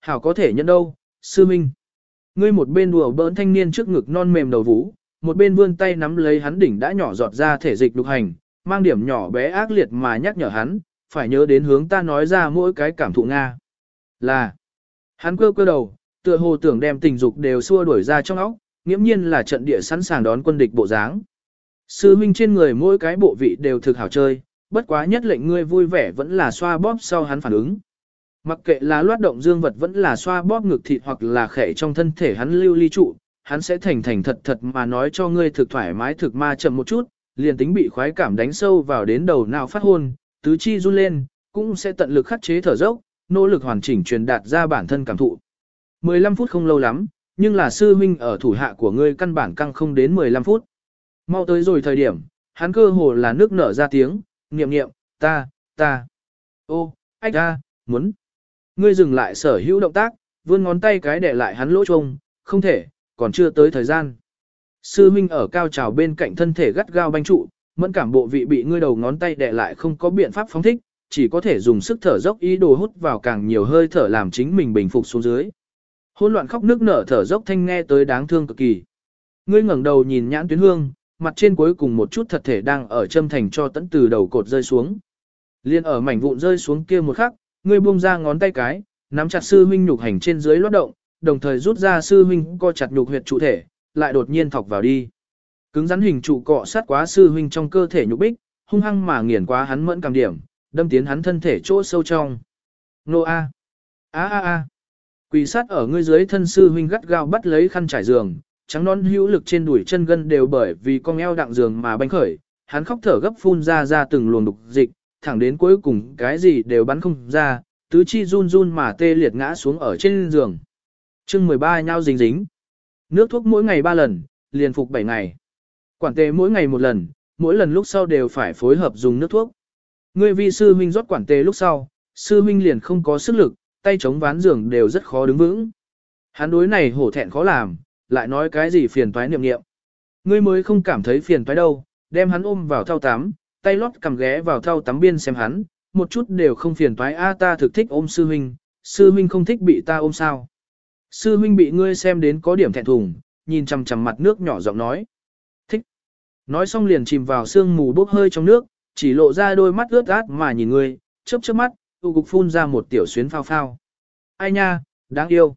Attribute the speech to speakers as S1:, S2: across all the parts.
S1: Hảo có thể nhận đâu, sư minh. Ngươi một bên đùa bỡn thanh niên trước ngực non mềm đầu vũ, một bên vươn tay nắm lấy hắn đỉnh đã nhỏ giọt ra thể dịch đục hành, mang điểm nhỏ bé ác liệt mà nhắc nhở hắn, phải nhớ đến hướng ta nói ra mỗi cái cảm thụ Nga. Là, hắn quơ quơ đầu, tựa hồ tưởng đem tình dục đều xua đuổi ra trong óc, nghiễm nhiên là trận địa sẵn sàng đón quân địch bộ dáng. Sư huynh trên người mỗi cái bộ vị đều thực hảo chơi, bất quá nhất lệnh ngươi vui vẻ vẫn là xoa bóp sau hắn phản ứng. Mặc kệ là loát động dương vật vẫn là xoa bóp ngực thịt hoặc là khẻ trong thân thể hắn lưu ly trụ, hắn sẽ thành thành thật thật mà nói cho ngươi thực thoải mái thực ma chậm một chút, liền tính bị khoái cảm đánh sâu vào đến đầu nào phát hôn, tứ chi run lên, cũng sẽ tận lực khắc chế thở dốc, nỗ lực hoàn chỉnh truyền đạt ra bản thân cảm thụ. 15 phút không lâu lắm, nhưng là sư huynh ở thủ hạ của ngươi căn bản căng không đến 15 phút. Mau tới rồi thời điểm, hắn cơ hồ là nước nở ra tiếng, niệm niệm, ta, ta. Ô, ách ta, muốn. Ngươi dừng lại sở hữu động tác, vươn ngón tay cái để lại hắn lỗ trông, không thể, còn chưa tới thời gian. Sư Minh ở cao trào bên cạnh thân thể gắt gao banh trụ, mẫn cảm bộ vị bị ngươi đầu ngón tay đè lại không có biện pháp phóng thích, chỉ có thể dùng sức thở dốc ý đồ hút vào càng nhiều hơi thở làm chính mình bình phục xuống dưới. Hôn loạn khóc nước nở thở dốc thanh nghe tới đáng thương cực kỳ. Ngươi ngẩng đầu nhìn nhãn tuyến hương, mặt trên cuối cùng một chút thật thể đang ở châm thành cho tận từ đầu cột rơi xuống. Liên ở mảnh vụn rơi xuống kia một khắc, ngươi buông ra ngón tay cái, nắm chặt sư huynh nhục hành trên dưới loát động, đồng thời rút ra sư huynh co chặt nhục huyệt trụ thể, lại đột nhiên thọc vào đi. Cứng rắn hình trụ cọ sát quá sư huynh trong cơ thể nhục bích, hung hăng mà nghiền quá hắn mẫn cảm điểm, đâm tiến hắn thân thể chỗ sâu trong. Nô a. A a a. Quỳ sát ở ngươi dưới thân sư huynh gắt gao bắt lấy khăn trải giường, trắng non hữu lực trên đùi chân gân đều bởi vì con eo đặng giường mà banh khởi, hắn khóc thở gấp phun ra ra từng luồng đục dịch, thẳng đến cuối cùng cái gì đều bắn không ra, tứ chi run run mà tê liệt ngã xuống ở trên giường. chương 13 nhau dính dính. Nước thuốc mỗi ngày 3 lần, liền phục 7 ngày. Quản tê mỗi ngày một lần, mỗi lần lúc sau đều phải phối hợp dùng nước thuốc. Ngươi vi sư huynh rót quản tê lúc sau, sư huynh liền không có sức lực, tay chống ván giường đều rất khó đứng vững. Hắn đối này hổ thẹn khó làm, lại nói cái gì phiền toái niệm niệm. Ngươi mới không cảm thấy phiền toái đâu, đem hắn ôm vào thao tắm, tay lót cầm ghé vào thau tắm biên xem hắn, một chút đều không phiền toái a ta thực thích ôm sư huynh, sư huynh không thích bị ta ôm sao. Sư huynh bị ngươi xem đến có điểm thẹn thùng, nhìn chằm chằm mặt nước nhỏ giọng nói. Thích. Nói xong liền chìm vào sương mù bốc hơi trong nước, chỉ lộ ra đôi mắt ướt át mà nhìn ngươi, chớp chớp mắt, tu cục phun ra một tiểu xuyến phao phao. Ai nha, đáng yêu.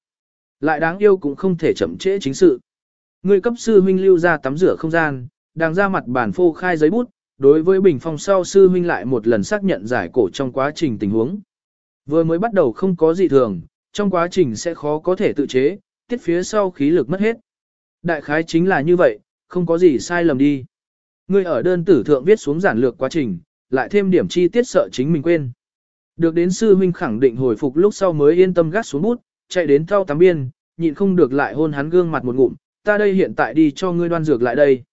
S1: Lại đáng yêu cũng không thể chậm trễ chính sự. Ngươi cấp sư huynh lưu ra tắm rửa không gian, đang ra mặt bản phô khai giấy bút, đối với bình phong sau sư huynh lại một lần xác nhận giải cổ trong quá trình tình huống. Vừa mới bắt đầu không có gì thường, trong quá trình sẽ khó có thể tự chế, tiết phía sau khí lực mất hết. Đại khái chính là như vậy, không có gì sai lầm đi. Ngươi ở đơn tử thượng viết xuống giản lược quá trình, lại thêm điểm chi tiết sợ chính mình quên. Được đến sư huynh khẳng định hồi phục lúc sau mới yên tâm gác xuống bút, chạy đến thao tắm biên, nhịn không được lại hôn hắn gương mặt một ngụm, ta đây hiện tại đi cho ngươi đoan dược lại đây.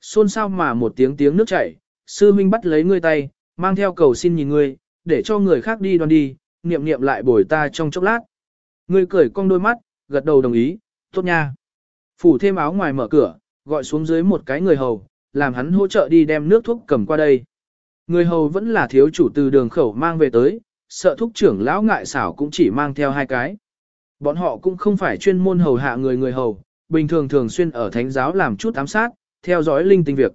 S1: Xôn sao mà một tiếng tiếng nước chảy, sư huynh bắt lấy ngươi tay, mang theo cầu xin nhìn ngươi, để cho người khác đi đoan đi, niệm niệm lại bồi ta trong chốc lát. Ngươi cười cong đôi mắt, gật đầu đồng ý, tốt nha. Phủ thêm áo ngoài mở cửa, gọi xuống dưới một cái người hầu, làm hắn hỗ trợ đi đem nước thuốc cầm qua đây. Người hầu vẫn là thiếu chủ từ đường khẩu mang về tới, sợ thúc trưởng lão ngại xảo cũng chỉ mang theo hai cái. Bọn họ cũng không phải chuyên môn hầu hạ người người hầu, bình thường thường xuyên ở thánh giáo làm chút ám sát, theo dõi linh tinh việc.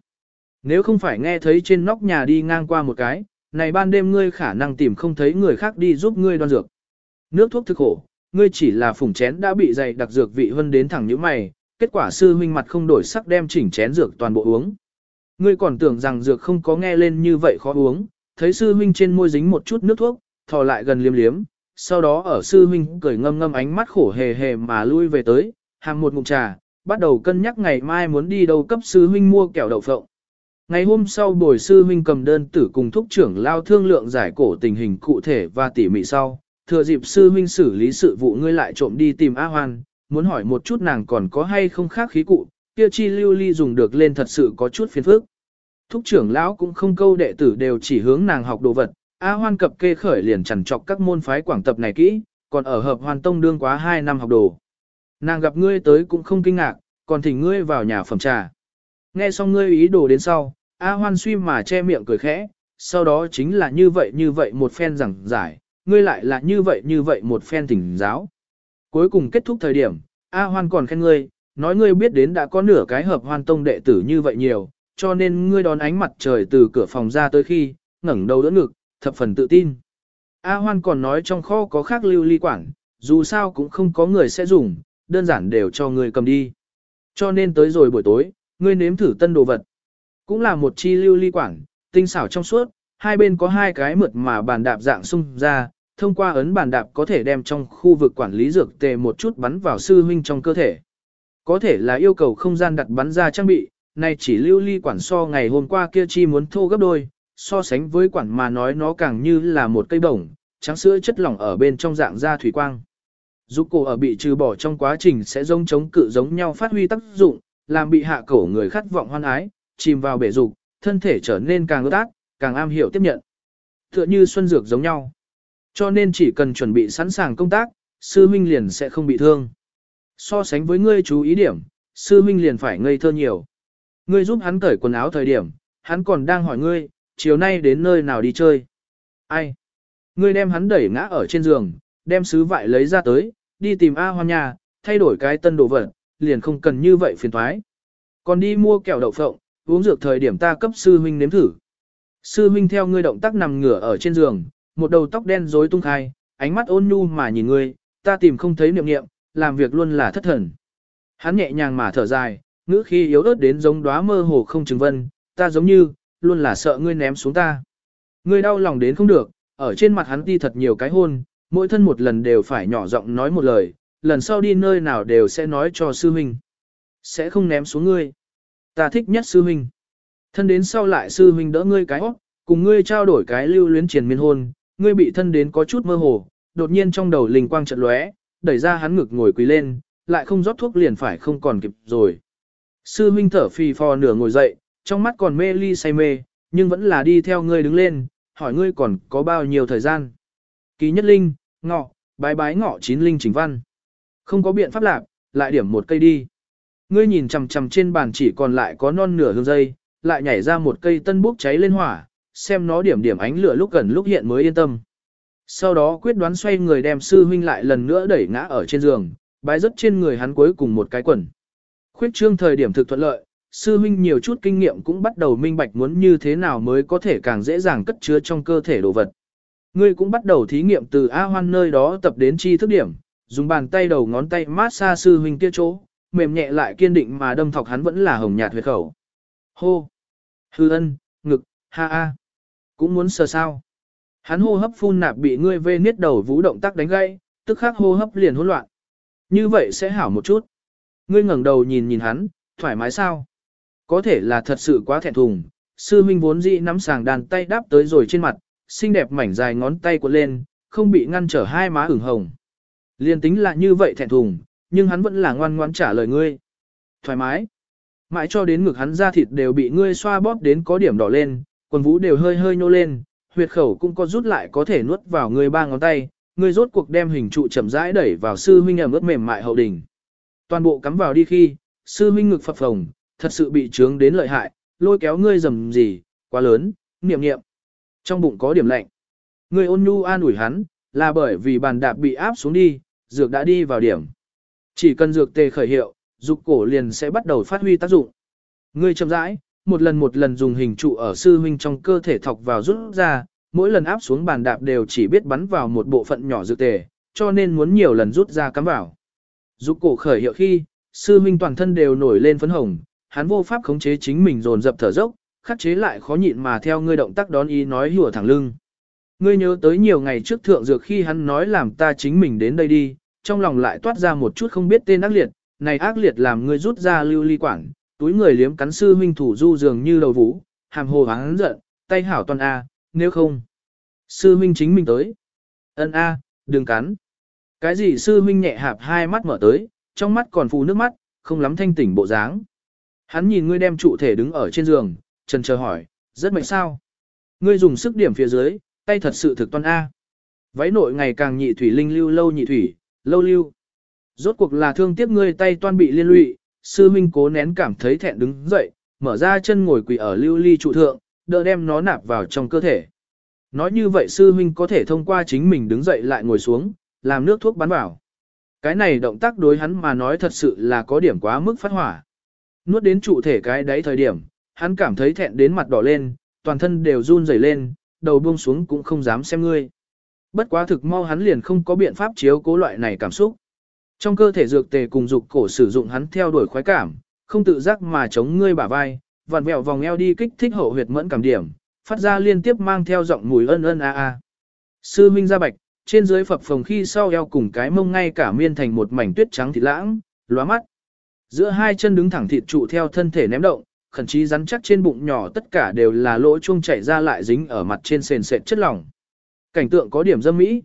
S1: Nếu không phải nghe thấy trên nóc nhà đi ngang qua một cái, này ban đêm ngươi khả năng tìm không thấy người khác đi giúp ngươi đoan dược. Nước thuốc thực khổ, ngươi chỉ là phủng chén đã bị dày đặc dược vị hơn đến thẳng như mày, kết quả sư huynh mặt không đổi sắc đem chỉnh chén dược toàn bộ uống. Ngươi còn tưởng rằng dược không có nghe lên như vậy khó uống, thấy sư huynh trên môi dính một chút nước thuốc, thò lại gần liếm liếm, sau đó ở sư huynh cười ngâm ngâm ánh mắt khổ hề hề mà lui về tới, hàng một ngụm trà, bắt đầu cân nhắc ngày mai muốn đi đâu cấp sư huynh mua kẹo đậu phộng. Ngày hôm sau bồi sư huynh cầm đơn tử cùng thúc trưởng lao thương lượng giải cổ tình hình cụ thể và tỉ mỉ sau, thừa dịp sư huynh xử lý sự vụ ngươi lại trộm đi tìm A Hoan, muốn hỏi một chút nàng còn có hay không khác khí cụ, kia chi lưu ly dùng được lên thật sự có chút phiền phức. Thúc trưởng lão cũng không câu đệ tử đều chỉ hướng nàng học đồ vật, A Hoan cập kê khởi liền chẳng chọc các môn phái quảng tập này kỹ, còn ở hợp hoàn tông đương quá 2 năm học đồ. Nàng gặp ngươi tới cũng không kinh ngạc, còn thỉnh ngươi vào nhà phẩm trà. Nghe xong ngươi ý đồ đến sau, A Hoan suy mà che miệng cười khẽ, sau đó chính là như vậy như vậy một phen rằng giải, ngươi lại là như vậy như vậy một phen thỉnh giáo. Cuối cùng kết thúc thời điểm, A Hoan còn khen ngươi, nói ngươi biết đến đã có nửa cái hợp hoan tông đệ tử như vậy nhiều, cho nên ngươi đón ánh mặt trời từ cửa phòng ra tới khi, ngẩng đầu đỡ ngực, thập phần tự tin. A Hoan còn nói trong kho có khác lưu ly quản, dù sao cũng không có người sẽ dùng, đơn giản đều cho ngươi cầm đi. Cho nên tới rồi buổi tối, ngươi nếm thử tân đồ vật. Cũng là một chi lưu ly quản, tinh xảo trong suốt, hai bên có hai cái mượt mà bàn đạp dạng sung ra, thông qua ấn bàn đạp có thể đem trong khu vực quản lý dược tề một chút bắn vào sư huynh trong cơ thể. Có thể là yêu cầu không gian đặt bắn ra trang bị, này chỉ lưu ly quản so ngày hôm qua kia chi muốn thô gấp đôi, so sánh với quản mà nói nó càng như là một cây bổng, trắng sữa chất lỏng ở bên trong dạng da thủy quang. Giúp cổ ở bị trừ bỏ trong quá trình sẽ giống chống cự giống nhau phát huy tác dụng, làm bị hạ cổ người khát vọng hoan ái, chìm vào bể dục, thân thể trở nên càng ướt át, càng am hiểu tiếp nhận. Tựa như xuân dược giống nhau. Cho nên chỉ cần chuẩn bị sẵn sàng công tác, sư huynh liền sẽ không bị thương. So sánh với ngươi chú ý điểm, sư huynh liền phải ngây thơ nhiều. Ngươi giúp hắn cởi quần áo thời điểm, hắn còn đang hỏi ngươi, chiều nay đến nơi nào đi chơi. Ai? Ngươi đem hắn đẩy ngã ở trên giường, đem sứ vại lấy ra tới, đi tìm A Hoan nhà, thay đổi cái tân đồ vật, liền không cần như vậy phiền thoái. Còn đi mua kẹo đậu phộng, uống dược thời điểm ta cấp sư huynh nếm thử. Sư huynh theo ngươi động tác nằm ngửa ở trên giường, một đầu tóc đen rối tung khai, ánh mắt ôn nhu mà nhìn ngươi, ta tìm không thấy niệm niệm, làm việc luôn là thất thần. Hắn nhẹ nhàng mà thở dài, ngữ khi yếu ớt đến giống đóa mơ hồ không chứng vân, ta giống như, luôn là sợ ngươi ném xuống ta. Ngươi đau lòng đến không được, ở trên mặt hắn đi thật nhiều cái hôn, mỗi thân một lần đều phải nhỏ giọng nói một lời, lần sau đi nơi nào đều sẽ nói cho sư huynh. Sẽ không ném xuống ngươi. Ta thích nhất sư huynh. Thân đến sau lại sư huynh đỡ ngươi cái hót, cùng ngươi trao đổi cái lưu luyến triền miên hôn, ngươi bị thân đến có chút mơ hồ, đột nhiên trong đầu linh quang chợt lóe, đẩy ra hắn ngực ngồi quỳ lên, lại không rót thuốc liền phải không còn kịp rồi. Sư huynh thở phì phò nửa ngồi dậy, trong mắt còn mê ly say mê, nhưng vẫn là đi theo ngươi đứng lên, hỏi ngươi còn có bao nhiêu thời gian. Ký nhất linh, ngọ, bái bái ngọ chín linh chính văn. Không có biện pháp lạc, lại điểm một cây đi. Ngươi nhìn chằm chằm trên bàn chỉ còn lại có non nửa hương dây, lại nhảy ra một cây tân bốc cháy lên hỏa, xem nó điểm điểm ánh lửa lúc gần lúc hiện mới yên tâm. Sau đó quyết đoán xoay người đem sư huynh lại lần nữa đẩy ngã ở trên giường, bái rất trên người hắn cuối cùng một cái quần. Khuyết trương thời điểm thực thuận lợi, sư huynh nhiều chút kinh nghiệm cũng bắt đầu minh bạch muốn như thế nào mới có thể càng dễ dàng cất chứa trong cơ thể đồ vật. Ngươi cũng bắt đầu thí nghiệm từ A hoan nơi đó tập đến chi thức điểm, dùng bàn tay đầu ngón tay mát xa sư huynh kia chỗ, mềm nhẹ lại kiên định mà đâm thọc hắn vẫn là hồng nhạt huyệt khẩu. Hô! Hư ân, ngực, ha a. Cũng muốn sờ sao. Hắn hô hấp phun nạp bị ngươi vê niết đầu vũ động tác đánh gãy, tức khắc hô hấp liền hỗn loạn. Như vậy sẽ hảo một chút. Ngươi ngẩng đầu nhìn nhìn hắn, thoải mái sao? Có thể là thật sự quá thẹn thùng, sư minh vốn dĩ nắm sàng đàn tay đáp tới rồi trên mặt, xinh đẹp mảnh dài ngón tay cuộn lên, không bị ngăn trở hai má ửng hồng. Liên tính là như vậy thẹn thùng, nhưng hắn vẫn là ngoan ngoãn trả lời ngươi. Thoải mái. Mãi cho đến ngực hắn da thịt đều bị ngươi xoa bóp đến có điểm đỏ lên, quần vũ đều hơi hơi nhô lên, huyệt khẩu cũng có rút lại có thể nuốt vào ngươi ba ngón tay, ngươi rốt cuộc đem hình trụ chậm rãi đẩy vào sư huynh ẩm ướt mềm mại hậu đỉnh. Toàn bộ cắm vào đi khi, sư huynh ngực phập phồng, thật sự bị trướng đến lợi hại, lôi kéo ngươi dầm gì, quá lớn, niệm niệm. Trong bụng có điểm lạnh. Ngươi ôn nhu an ủi hắn, là bởi vì bàn đạp bị áp xuống đi, dược đã đi vào điểm. Chỉ cần dược tề khởi hiệu, dục cổ liền sẽ bắt đầu phát huy tác dụng. Ngươi chậm rãi, một lần một lần dùng hình trụ ở sư huynh trong cơ thể thọc vào rút ra, mỗi lần áp xuống bàn đạp đều chỉ biết bắn vào một bộ phận nhỏ dược tề, cho nên muốn nhiều lần rút ra cắm vào. Dục cổ khởi hiệu khi, sư huynh toàn thân đều nổi lên phấn hồng, hắn vô pháp khống chế chính mình dồn dập thở dốc, khắc chế lại khó nhịn mà theo ngươi động tác đón ý nói hùa thẳng lưng. Ngươi nhớ tới nhiều ngày trước thượng dược khi hắn nói làm ta chính mình đến đây đi, trong lòng lại toát ra một chút không biết tên ác liệt, này ác liệt làm người rút ra lưu ly quảng túi người liếm cắn sư huynh thủ du dường như đầu vũ, hàm hồ hắn giận, tay hảo toàn A, nếu không. Sư huynh chính mình tới. ân A, đừng cắn. Cái gì sư huynh nhẹ hạp hai mắt mở tới, trong mắt còn phù nước mắt, không lắm thanh tỉnh bộ dáng. Hắn nhìn ngươi đem trụ thể đứng ở trên giường, trần chờ hỏi, rất mệt sao. Ngươi dùng sức điểm phía dưới, tay thật sự thực toan A. Váy nội ngày càng nhị thủy linh lưu lâu nhị thủy, lâu lưu. Rốt cuộc là thương tiếc ngươi tay toan bị liên lụy, sư huynh cố nén cảm thấy thẹn đứng dậy, mở ra chân ngồi quỳ ở lưu ly trụ thượng, đỡ đem nó nạp vào trong cơ thể. Nói như vậy sư huynh có thể thông qua chính mình đứng dậy lại ngồi xuống, làm nước thuốc bắn vào. Cái này động tác đối hắn mà nói thật sự là có điểm quá mức phát hỏa. Nuốt đến trụ thể cái đấy thời điểm, hắn cảm thấy thẹn đến mặt đỏ lên, toàn thân đều run rẩy lên, đầu buông xuống cũng không dám xem ngươi. Bất quá thực mau hắn liền không có biện pháp chiếu cố loại này cảm xúc. Trong cơ thể dược tề cùng dục cổ sử dụng hắn theo đuổi khoái cảm, không tự giác mà chống ngươi bả vai, vặn vẹo vòng eo đi kích thích hậu huyệt mẫn cảm điểm, phát ra liên tiếp mang theo giọng mùi ân ân a a. Sư Minh ra bạch, trên dưới phập phồng khi sau eo cùng cái mông ngay cả miên thành một mảnh tuyết trắng thịt lãng, lóa mắt. Giữa hai chân đứng thẳng thịt trụ theo thân thể ném động, khẩn chí rắn chắc trên bụng nhỏ tất cả đều là lỗ chuông chảy ra lại dính ở mặt trên sền sệt chất lỏng. Cảnh tượng có điểm dâm mỹ.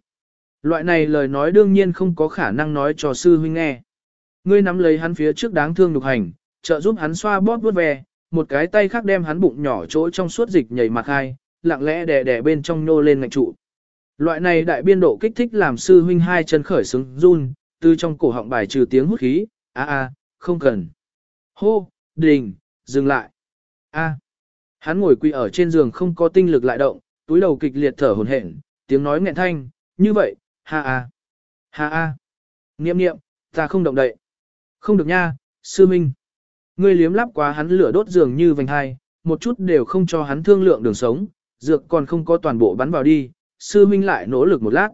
S1: Loại này lời nói đương nhiên không có khả năng nói cho sư huynh nghe. Ngươi nắm lấy hắn phía trước đáng thương đục hành, trợ giúp hắn xoa bóp vuốt ve, một cái tay khác đem hắn bụng nhỏ chỗ trong suốt dịch nhảy mặt hai, lặng lẽ đè đè bên trong nô lên ngạch trụ. Loại này đại biên độ kích thích làm sư huynh hai chân khởi sướng run, từ trong cổ họng bài trừ tiếng hút khí, a a, không cần. Hô, đình, dừng lại. A. Hắn ngồi quỳ ở trên giường không có tinh lực lại động, túi đầu kịch liệt thở hổn hển, tiếng nói nghẹn thanh, như vậy, ha a. Ha a. Niệm niệm, ta không động đậy. Không được nha, sư minh. Ngươi liếm lắp quá hắn lửa đốt giường như vành hai, một chút đều không cho hắn thương lượng đường sống, dược còn không có toàn bộ bắn vào đi, sư minh lại nỗ lực một lát.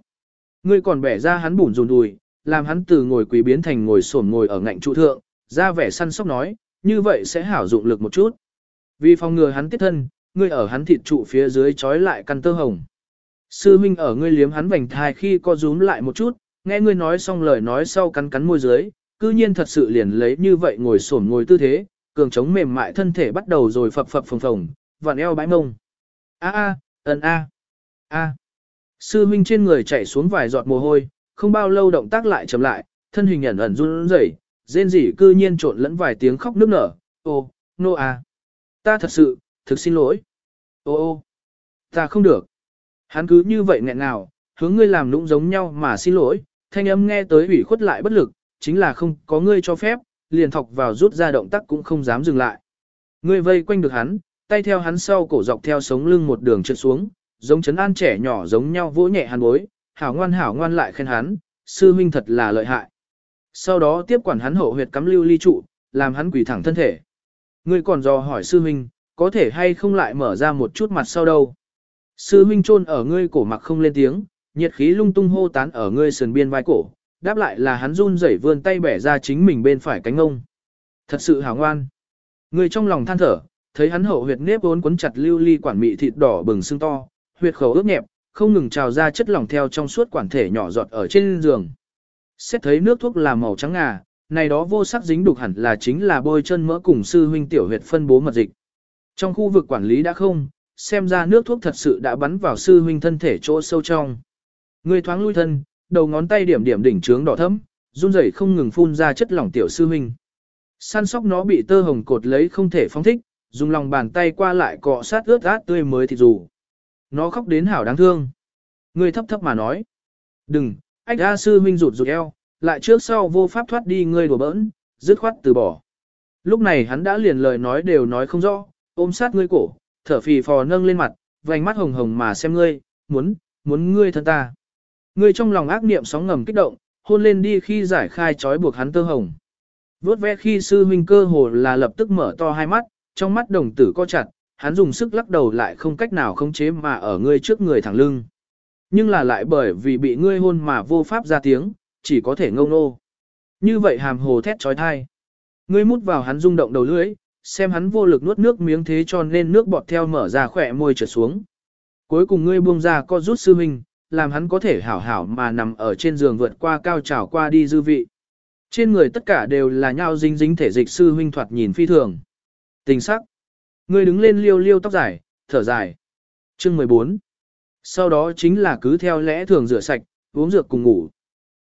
S1: Ngươi còn bẻ ra hắn bủn rùn đùi, làm hắn từ ngồi quỳ biến thành ngồi xổm ngồi ở ngạnh trụ thượng, ra vẻ săn sóc nói, như vậy sẽ hảo dụng lực một chút. Vì phòng ngừa hắn tiết thân, ngươi ở hắn thịt trụ phía dưới trói lại căn tơ hồng. Sư minh ở ngươi liếm hắn vành thai khi co rúm lại một chút, nghe ngươi nói xong lời nói sau cắn cắn môi dưới, cư nhiên thật sự liền lấy như vậy ngồi xổm ngồi tư thế, cường chống mềm mại thân thể bắt đầu rồi phập phập phồng phồng, vặn eo bãi mông. A a, ấn a. A. Sư minh trên người chảy xuống vài giọt mồ hôi, không bao lâu động tác lại chậm lại, thân hình ẩn ẩn run rẩy, rên rỉ cư nhiên trộn lẫn vài tiếng khóc nức nở. Ô, nô no a. Ta thật sự, thực xin lỗi. Ô ô, ta không được. Hắn cứ như vậy nghẹn nào, hướng ngươi làm nũng giống nhau mà xin lỗi, thanh âm nghe tới ủy khuất lại bất lực, chính là không có ngươi cho phép, liền thọc vào rút ra động tác cũng không dám dừng lại. Ngươi vây quanh được hắn, tay theo hắn sau cổ dọc theo sống lưng một đường trượt xuống, giống chấn an trẻ nhỏ giống nhau vỗ nhẹ hắn bối, hảo ngoan hảo ngoan lại khen hắn, sư huynh thật là lợi hại. Sau đó tiếp quản hắn hậu huyệt cắm lưu ly trụ, làm hắn quỳ thẳng thân thể. Ngươi còn dò hỏi sư huynh có thể hay không lại mở ra một chút mặt sau đâu. Sư huynh chôn ở ngươi cổ mặc không lên tiếng, nhiệt khí lung tung hô tán ở ngươi sườn biên vai cổ, đáp lại là hắn run rẩy vươn tay bẻ ra chính mình bên phải cánh ông. Thật sự hảo ngoan. Ngươi trong lòng than thở, thấy hắn hậu huyệt nếp vốn quấn chặt lưu ly quản mị thịt đỏ bừng sưng to, huyệt khẩu ướt nhẹp, không ngừng trào ra chất lỏng theo trong suốt quản thể nhỏ giọt ở trên giường. Xét thấy nước thuốc là màu trắng ngà, này đó vô sắc dính đục hẳn là chính là bôi chân mỡ cùng sư huynh tiểu huyệt phân bố mật dịch. Trong khu vực quản lý đã không, xem ra nước thuốc thật sự đã bắn vào sư huynh thân thể chỗ sâu trong. Người thoáng lui thân, đầu ngón tay điểm điểm đỉnh trướng đỏ thẫm, run rẩy không ngừng phun ra chất lỏng tiểu sư huynh. Săn sóc nó bị tơ hồng cột lấy không thể phóng thích, dùng lòng bàn tay qua lại cọ sát ướt át tươi mới thịt dù. Nó khóc đến hảo đáng thương. Người thấp thấp mà nói. Đừng, ách A sư huynh rụt rụt eo, lại trước sau vô pháp thoát đi ngươi đùa bỡn, dứt khoát từ bỏ. Lúc này hắn đã liền lời nói đều nói không rõ, ôm sát ngươi cổ, thở phì phò nâng lên mặt, vành mắt hồng hồng mà xem ngươi, muốn, muốn ngươi thân ta. Ngươi trong lòng ác niệm sóng ngầm kích động, hôn lên đi khi giải khai trói buộc hắn tơ hồng. Vốt vẽ khi sư huynh cơ hồ là lập tức mở to hai mắt, trong mắt đồng tử co chặt, hắn dùng sức lắc đầu lại không cách nào khống chế mà ở ngươi trước người thẳng lưng. Nhưng là lại bởi vì bị ngươi hôn mà vô pháp ra tiếng, chỉ có thể ngông nô. Như vậy hàm hồ thét trói thai. Ngươi mút vào hắn rung động đầu lưỡi, xem hắn vô lực nuốt nước miếng thế cho nên nước bọt theo mở ra khỏe môi trượt xuống. Cuối cùng ngươi buông ra co rút sư huynh làm hắn có thể hảo hảo mà nằm ở trên giường vượt qua cao trào qua đi dư vị. Trên người tất cả đều là nhau dính dính thể dịch sư huynh thoạt nhìn phi thường. Tình sắc. Ngươi đứng lên liêu liêu tóc dài, thở dài. Chương 14. Sau đó chính là cứ theo lẽ thường rửa sạch, uống dược cùng ngủ.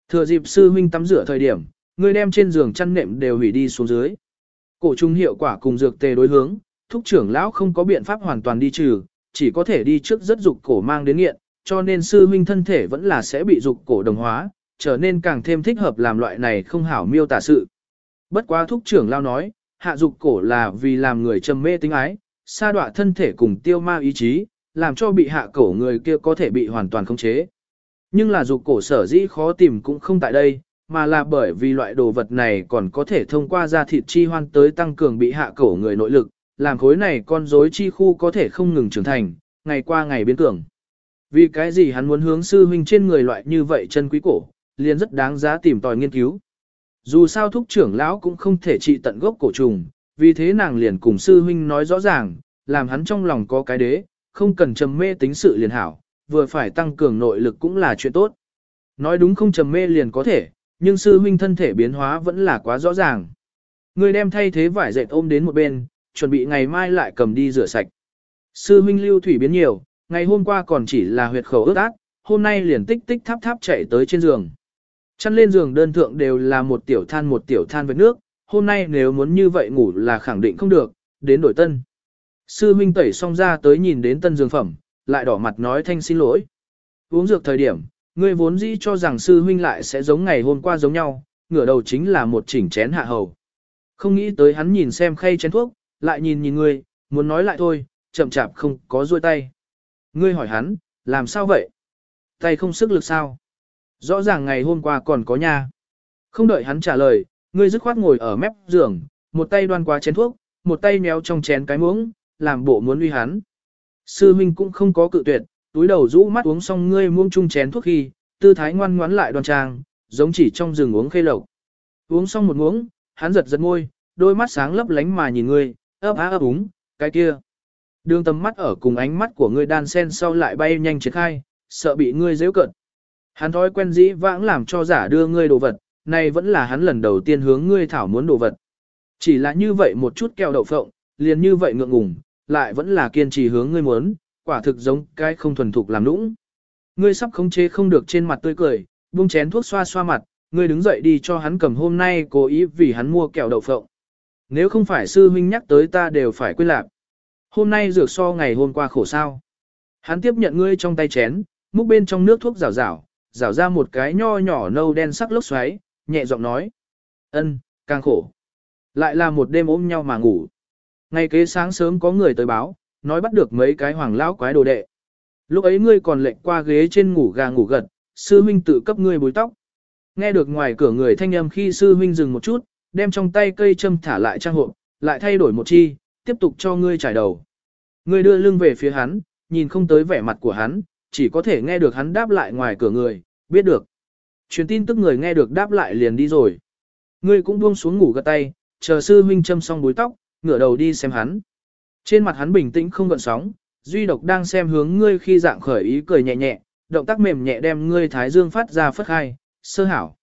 S1: Thừa dịp sư huynh tắm rửa thời điểm, ngươi đem trên giường chăn nệm đều hủy đi xuống dưới. Cổ trung hiệu quả cùng dược tề đối hướng, thúc trưởng lão không có biện pháp hoàn toàn đi trừ, chỉ có thể đi trước rất dục cổ mang đến nghiện, cho nên sư huynh thân thể vẫn là sẽ bị dục cổ đồng hóa, trở nên càng thêm thích hợp làm loại này không hảo miêu tả sự. Bất quá thúc trưởng lão nói, hạ dục cổ là vì làm người trầm mê tính ái, sa đọa thân thể cùng tiêu ma ý chí, làm cho bị hạ cổ người kia có thể bị hoàn toàn khống chế. Nhưng là dục cổ sở dĩ khó tìm cũng không tại đây, mà là bởi vì loại đồ vật này còn có thể thông qua da thịt chi hoan tới tăng cường bị hạ cổ người nội lực, làm khối này con rối chi khu có thể không ngừng trưởng thành, ngày qua ngày biến cường. Vì cái gì hắn muốn hướng sư huynh trên người loại như vậy chân quý cổ, liền rất đáng giá tìm tòi nghiên cứu. Dù sao thúc trưởng lão cũng không thể trị tận gốc cổ trùng, vì thế nàng liền cùng sư huynh nói rõ ràng, làm hắn trong lòng có cái đế, không cần trầm mê tính sự liền hảo, vừa phải tăng cường nội lực cũng là chuyện tốt. Nói đúng không trầm mê liền có thể, nhưng sư huynh thân thể biến hóa vẫn là quá rõ ràng. Người đem thay thế vải dệt ôm đến một bên, chuẩn bị ngày mai lại cầm đi rửa sạch. Sư huynh lưu thủy biến nhiều, ngày hôm qua còn chỉ là huyệt khẩu ướt át, hôm nay liền tích tích tháp tháp chạy tới trên giường. Chăn lên giường đơn thượng đều là một tiểu than một tiểu than với nước, hôm nay nếu muốn như vậy ngủ là khẳng định không được, đến đổi tân. Sư huynh tẩy xong ra tới nhìn đến tân giường phẩm, lại đỏ mặt nói thanh xin lỗi. Uống dược thời điểm, ngươi vốn dĩ cho rằng sư huynh lại sẽ giống ngày hôm qua giống nhau, ngửa đầu chính là một chỉnh chén hạ hầu. Không nghĩ tới hắn nhìn xem khay chén thuốc, lại nhìn nhìn ngươi, muốn nói lại thôi, chậm chạp không có duỗi tay. Ngươi hỏi hắn, làm sao vậy? Tay không sức lực sao? Rõ ràng ngày hôm qua còn có nha. Không đợi hắn trả lời, ngươi dứt khoát ngồi ở mép giường, một tay đoan qua chén thuốc, một tay méo trong chén cái muỗng, làm bộ muốn uy hắn. Sư huynh cũng không có cự tuyệt, túi đầu rũ mắt uống xong ngươi muông chung chén thuốc khi, tư thái ngoan ngoãn lại đoan trang, giống chỉ trong rừng uống khê lộc. Uống xong một muỗng, hắn giật giật môi, đôi mắt sáng lấp lánh mà nhìn ngươi, ấp á ấp úng, cái kia. Đường tầm mắt ở cùng ánh mắt của ngươi đan sen sau lại bay nhanh triển khai, sợ bị ngươi dễ cận. Hắn thói quen dĩ vãng làm cho giả đưa ngươi đồ vật, này vẫn là hắn lần đầu tiên hướng ngươi thảo muốn đồ vật. Chỉ là như vậy một chút kẹo đậu phộng, liền như vậy ngượng ngùng, lại vẫn là kiên trì hướng ngươi muốn, quả thực giống cái không thuần thục làm nũng. Ngươi sắp khống chế không được trên mặt tươi cười, buông chén thuốc xoa xoa mặt, ngươi đứng dậy đi cho hắn cầm hôm nay cố ý vì hắn mua kẹo đậu phộng. Nếu không phải sư huynh nhắc tới ta đều phải quên lạc. Hôm nay dược so ngày hôm qua khổ sao. Hắn tiếp nhận ngươi trong tay chén, múc bên trong nước thuốc rào rào, rào ra một cái nho nhỏ nâu đen sắc lốc xoáy, nhẹ giọng nói. ân, càng khổ. Lại là một đêm ôm nhau mà ngủ. Ngày kế sáng sớm có người tới báo, nói bắt được mấy cái hoàng lão quái đồ đệ. Lúc ấy ngươi còn lệnh qua ghế trên ngủ gà ngủ gật, sư huynh tự cấp ngươi bối tóc. Nghe được ngoài cửa người thanh âm khi sư huynh dừng một chút, đem trong tay cây châm thả lại trang hộp, lại thay đổi một chi, tiếp tục cho ngươi trải đầu. Ngươi đưa lưng về phía hắn, nhìn không tới vẻ mặt của hắn, chỉ có thể nghe được hắn đáp lại ngoài cửa người, biết được. Truyền tin tức người nghe được đáp lại liền đi rồi. Ngươi cũng buông xuống ngủ gật tay, chờ sư huynh châm xong búi tóc, ngửa đầu đi xem hắn. Trên mặt hắn bình tĩnh không gợn sóng, duy độc đang xem hướng ngươi khi dạng khởi ý cười nhẹ nhẹ, động tác mềm nhẹ đem ngươi thái dương phát ra phất khai, sơ hảo.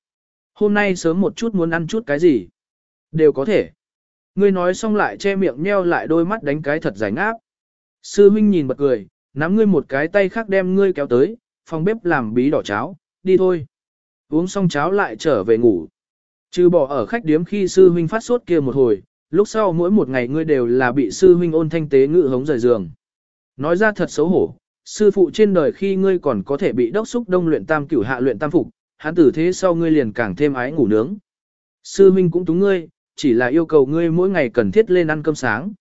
S1: Hôm nay sớm một chút muốn ăn chút cái gì? Đều có thể. Ngươi nói xong lại che miệng nheo lại đôi mắt đánh cái thật rảnh ngáp. Sư huynh nhìn bật cười, nắm ngươi một cái tay khác đem ngươi kéo tới, phòng bếp làm bí đỏ cháo, đi thôi. Uống xong cháo lại trở về ngủ. Trừ bỏ ở khách điếm khi sư huynh phát sốt kia một hồi, lúc sau mỗi một ngày ngươi đều là bị sư huynh ôn thanh tế ngự hống rời giường. Nói ra thật xấu hổ, sư phụ trên đời khi ngươi còn có thể bị đốc xúc đông luyện tam cửu hạ luyện tam phục, hắn tử thế sau ngươi liền càng thêm ái ngủ nướng. Sư huynh cũng túng ngươi, chỉ là yêu cầu ngươi mỗi ngày cần thiết lên ăn cơm sáng.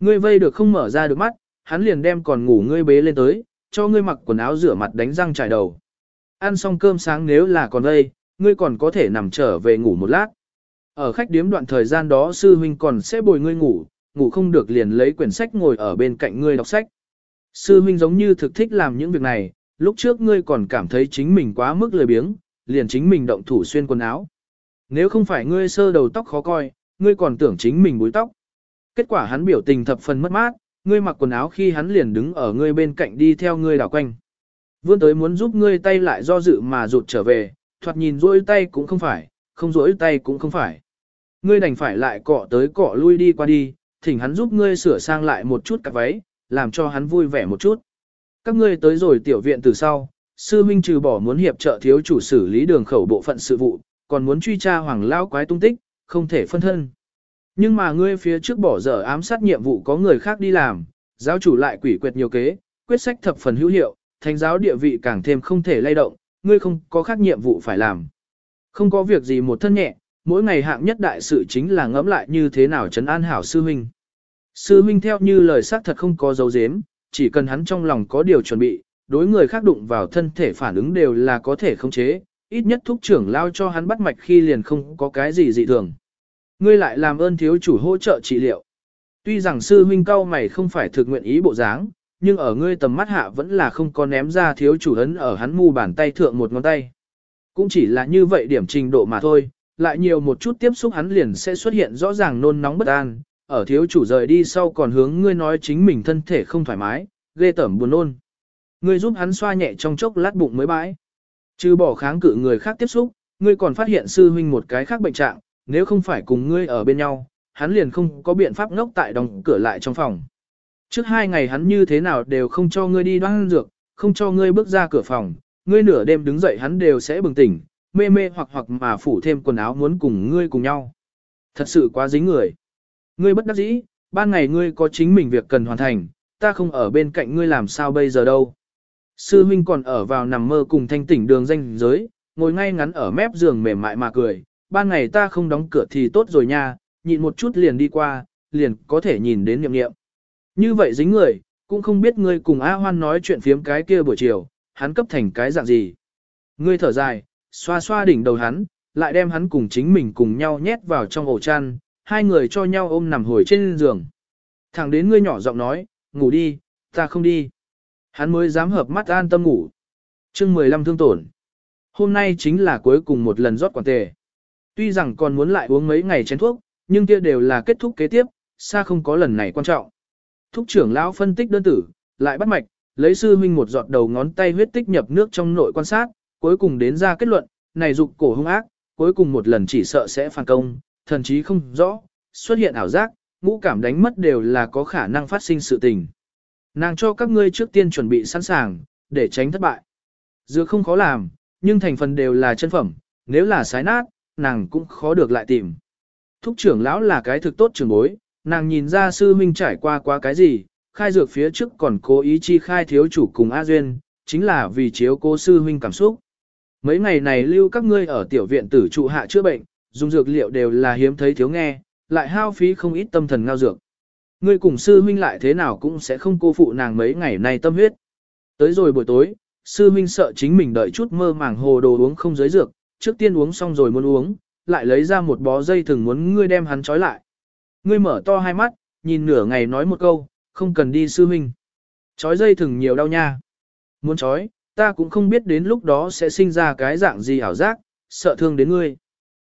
S1: Ngươi vây được không mở ra được mắt, hắn liền đem còn ngủ ngươi bế lên tới, cho ngươi mặc quần áo rửa mặt đánh răng trải đầu. Ăn xong cơm sáng nếu là còn đây, ngươi còn có thể nằm trở về ngủ một lát. Ở khách điếm đoạn thời gian đó sư huynh còn sẽ bồi ngươi ngủ, ngủ không được liền lấy quyển sách ngồi ở bên cạnh ngươi đọc sách. Sư huynh giống như thực thích làm những việc này, lúc trước ngươi còn cảm thấy chính mình quá mức lười biếng, liền chính mình động thủ xuyên quần áo. Nếu không phải ngươi sơ đầu tóc khó coi, ngươi còn tưởng chính mình búi tóc. Kết quả hắn biểu tình thập phần mất mát, ngươi mặc quần áo khi hắn liền đứng ở ngươi bên cạnh đi theo ngươi đảo quanh. Vươn tới muốn giúp ngươi tay lại do dự mà rụt trở về, thoạt nhìn rỗi tay cũng không phải, không rỗi tay cũng không phải. Ngươi đành phải lại cọ tới cọ lui đi qua đi, thỉnh hắn giúp ngươi sửa sang lại một chút cặp váy, làm cho hắn vui vẻ một chút. Các ngươi tới rồi tiểu viện từ sau, sư minh trừ bỏ muốn hiệp trợ thiếu chủ xử lý đường khẩu bộ phận sự vụ, còn muốn truy tra hoàng lao quái tung tích, không thể phân thân. Nhưng mà ngươi phía trước bỏ dở ám sát nhiệm vụ có người khác đi làm, giáo chủ lại quỷ quyệt nhiều kế, quyết sách thập phần hữu hiệu, thánh giáo địa vị càng thêm không thể lay động, ngươi không có khác nhiệm vụ phải làm. Không có việc gì một thân nhẹ, mỗi ngày hạng nhất đại sự chính là ngẫm lại như thế nào trấn an hảo sư huynh. Sư huynh theo như lời xác thật không có dấu dếm, chỉ cần hắn trong lòng có điều chuẩn bị, đối người khác đụng vào thân thể phản ứng đều là có thể khống chế, ít nhất thúc trưởng lao cho hắn bắt mạch khi liền không có cái gì dị thường. Ngươi lại làm ơn thiếu chủ hỗ trợ trị liệu. Tuy rằng sư huynh cao mày không phải thực nguyện ý bộ dáng, nhưng ở ngươi tầm mắt hạ vẫn là không có ném ra thiếu chủ ấn ở hắn mu bàn tay thượng một ngón tay. Cũng chỉ là như vậy điểm trình độ mà thôi, lại nhiều một chút tiếp xúc hắn liền sẽ xuất hiện rõ ràng nôn nóng bất an, ở thiếu chủ rời đi sau còn hướng ngươi nói chính mình thân thể không thoải mái, ghê tởm buồn nôn. Ngươi giúp hắn xoa nhẹ trong chốc lát bụng mới bãi. Trừ bỏ kháng cự người khác tiếp xúc, ngươi còn phát hiện sư huynh một cái khác bệnh trạng, nếu không phải cùng ngươi ở bên nhau, hắn liền không có biện pháp ngốc tại đóng cửa lại trong phòng. Trước hai ngày hắn như thế nào đều không cho ngươi đi đoan dược, không cho ngươi bước ra cửa phòng, ngươi nửa đêm đứng dậy hắn đều sẽ bừng tỉnh, mê mê hoặc hoặc mà phủ thêm quần áo muốn cùng ngươi cùng nhau. Thật sự quá dính người. Ngươi bất đắc dĩ, ban ngày ngươi có chính mình việc cần hoàn thành, ta không ở bên cạnh ngươi làm sao bây giờ đâu. Sư huynh còn ở vào nằm mơ cùng thanh tỉnh đường danh giới, ngồi ngay ngắn ở mép giường mềm mại mà cười, ban ngày ta không đóng cửa thì tốt rồi nha, nhịn một chút liền đi qua, liền có thể nhìn đến niệm niệm. Như vậy dính người, cũng không biết ngươi cùng A Hoan nói chuyện phiếm cái kia buổi chiều, hắn cấp thành cái dạng gì. Ngươi thở dài, xoa xoa đỉnh đầu hắn, lại đem hắn cùng chính mình cùng nhau nhét vào trong ổ chăn, hai người cho nhau ôm nằm hồi trên giường. Thẳng đến ngươi nhỏ giọng nói, ngủ đi, ta không đi. Hắn mới dám hợp mắt an tâm ngủ. chương 15 thương tổn. Hôm nay chính là cuối cùng một lần rót quản tề. Tuy rằng còn muốn lại uống mấy ngày chén thuốc, nhưng kia đều là kết thúc kế tiếp, xa không có lần này quan trọng. Thúc trưởng lão phân tích đơn tử, lại bắt mạch, lấy sư huynh một giọt đầu ngón tay huyết tích nhập nước trong nội quan sát, cuối cùng đến ra kết luận, này dục cổ hung ác, cuối cùng một lần chỉ sợ sẽ phản công, thần chí không rõ, xuất hiện ảo giác, ngũ cảm đánh mất đều là có khả năng phát sinh sự tình. Nàng cho các ngươi trước tiên chuẩn bị sẵn sàng, để tránh thất bại. Dược không khó làm, nhưng thành phần đều là chân phẩm, nếu là sái nát, nàng cũng khó được lại tìm. Thúc trưởng lão là cái thực tốt trưởng bối, nàng nhìn ra sư minh trải qua qua cái gì, khai dược phía trước còn cố ý chi khai thiếu chủ cùng A Duyên, chính là vì chiếu cô sư huynh cảm xúc. Mấy ngày này lưu các ngươi ở tiểu viện tử trụ hạ chữa bệnh, dùng dược liệu đều là hiếm thấy thiếu nghe, lại hao phí không ít tâm thần ngao dược. Ngươi cùng sư huynh lại thế nào cũng sẽ không cô phụ nàng mấy ngày nay tâm huyết. Tới rồi buổi tối, sư huynh sợ chính mình đợi chút mơ màng hồ đồ uống không giới dược, trước tiên uống xong rồi muốn uống, lại lấy ra một bó dây thừng muốn ngươi đem hắn trói lại. Ngươi mở to hai mắt, nhìn nửa ngày nói một câu, không cần đi sư huynh. Trói dây thừng nhiều đau nha. Muốn trói, ta cũng không biết đến lúc đó sẽ sinh ra cái dạng gì ảo giác, sợ thương đến ngươi.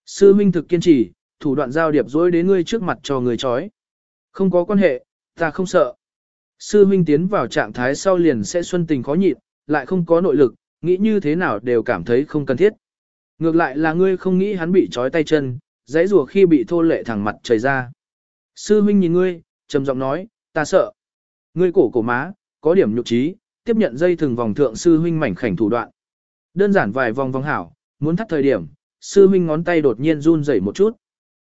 S1: Sư minh thực kiên trì, thủ đoạn giao điệp dối đến ngươi trước mặt cho người chói. Không có quan hệ, ta không sợ. Sư minh tiến vào trạng thái sau liền sẽ xuân tình khó nhịn, lại không có nội lực, nghĩ như thế nào đều cảm thấy không cần thiết. Ngược lại là ngươi không nghĩ hắn bị trói tay chân, dãy rùa khi bị thô lệ thẳng mặt trời ra. Sư minh nhìn ngươi, trầm giọng nói, ta sợ. Ngươi cổ cổ má, có điểm nhục trí, tiếp nhận dây thừng vòng thượng sư huynh mảnh khảnh thủ đoạn. Đơn giản vài vòng vòng hảo, muốn thắt thời điểm, sư huynh ngón tay đột nhiên run rẩy một chút.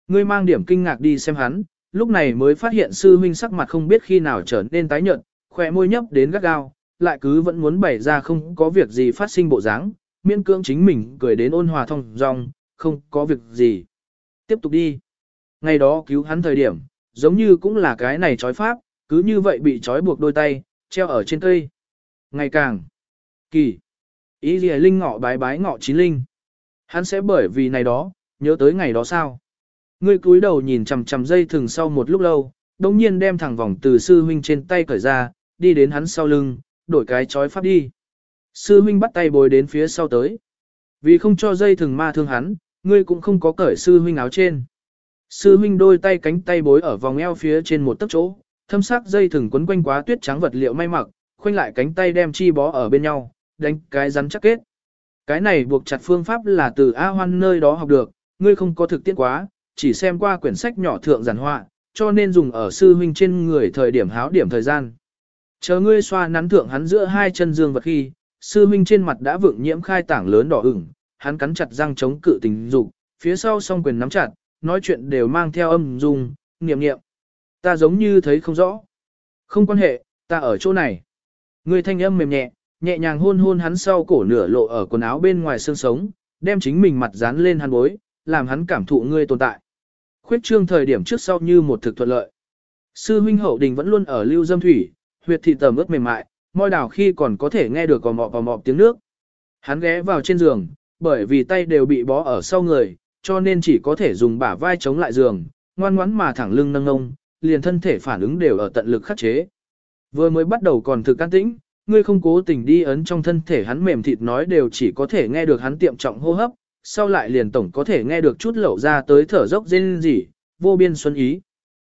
S1: Ngươi mang điểm kinh ngạc đi xem hắn, lúc này mới phát hiện sư huynh sắc mặt không biết khi nào trở nên tái nhợt, khỏe môi nhấp đến gắt gao, lại cứ vẫn muốn bày ra không có việc gì phát sinh bộ dáng, miễn cưỡng chính mình cười đến ôn hòa thông dong, không có việc gì. Tiếp tục đi. Ngày đó cứu hắn thời điểm, giống như cũng là cái này trói pháp, cứ như vậy bị trói buộc đôi tay, treo ở trên cây. Ngày càng kỳ. Ý gì linh ngọ bái bái ngọ chín linh. Hắn sẽ bởi vì này đó, nhớ tới ngày đó sao. Ngươi cúi đầu nhìn chằm chằm dây thừng sau một lúc lâu, đồng nhiên đem thẳng vòng từ sư huynh trên tay cởi ra, đi đến hắn sau lưng, đổi cái chói pháp đi. Sư huynh bắt tay bồi đến phía sau tới. Vì không cho dây thừng ma thương hắn, ngươi cũng không có cởi sư huynh áo trên. Sư huynh đôi tay cánh tay bối ở vòng eo phía trên một tấc chỗ, thâm sắc dây thừng quấn quanh quá tuyết trắng vật liệu may mặc, khoanh lại cánh tay đem chi bó ở bên nhau, đánh cái rắn chắc kết. Cái này buộc chặt phương pháp là từ A Hoan nơi đó học được, ngươi không có thực tiễn quá, chỉ xem qua quyển sách nhỏ thượng giản họa, cho nên dùng ở sư huynh trên người thời điểm háo điểm thời gian. Chờ ngươi xoa nắn thượng hắn giữa hai chân dương vật khi, sư huynh trên mặt đã vượng nhiễm khai tảng lớn đỏ ửng, hắn cắn chặt răng chống cự tình dục, phía sau song quyền nắm chặt, nói chuyện đều mang theo âm dung, niệm niệm. Ta giống như thấy không rõ. Không quan hệ, ta ở chỗ này. Người thanh âm mềm nhẹ, nhẹ nhàng hôn hôn hắn sau cổ nửa lộ ở quần áo bên ngoài xương sống, đem chính mình mặt dán lên hắn bối, làm hắn cảm thụ ngươi tồn tại. Khuyết trương thời điểm trước sau như một thực thuận lợi. Sư huynh hậu đình vẫn luôn ở lưu dâm thủy, huyệt thị tầm ướt mềm mại, môi đảo khi còn có thể nghe được cò mọ cò mọ tiếng nước. Hắn ghé vào trên giường, bởi vì tay đều bị bó ở sau người, cho nên chỉ có thể dùng bả vai chống lại giường, ngoan ngoãn mà thẳng lưng nâng ngông, liền thân thể phản ứng đều ở tận lực khắc chế. Vừa mới bắt đầu còn thực can tĩnh, ngươi không cố tình đi ấn trong thân thể hắn mềm thịt nói đều chỉ có thể nghe được hắn tiệm trọng hô hấp, sau lại liền tổng có thể nghe được chút lẩu ra tới thở dốc rên rỉ, vô biên xuân ý.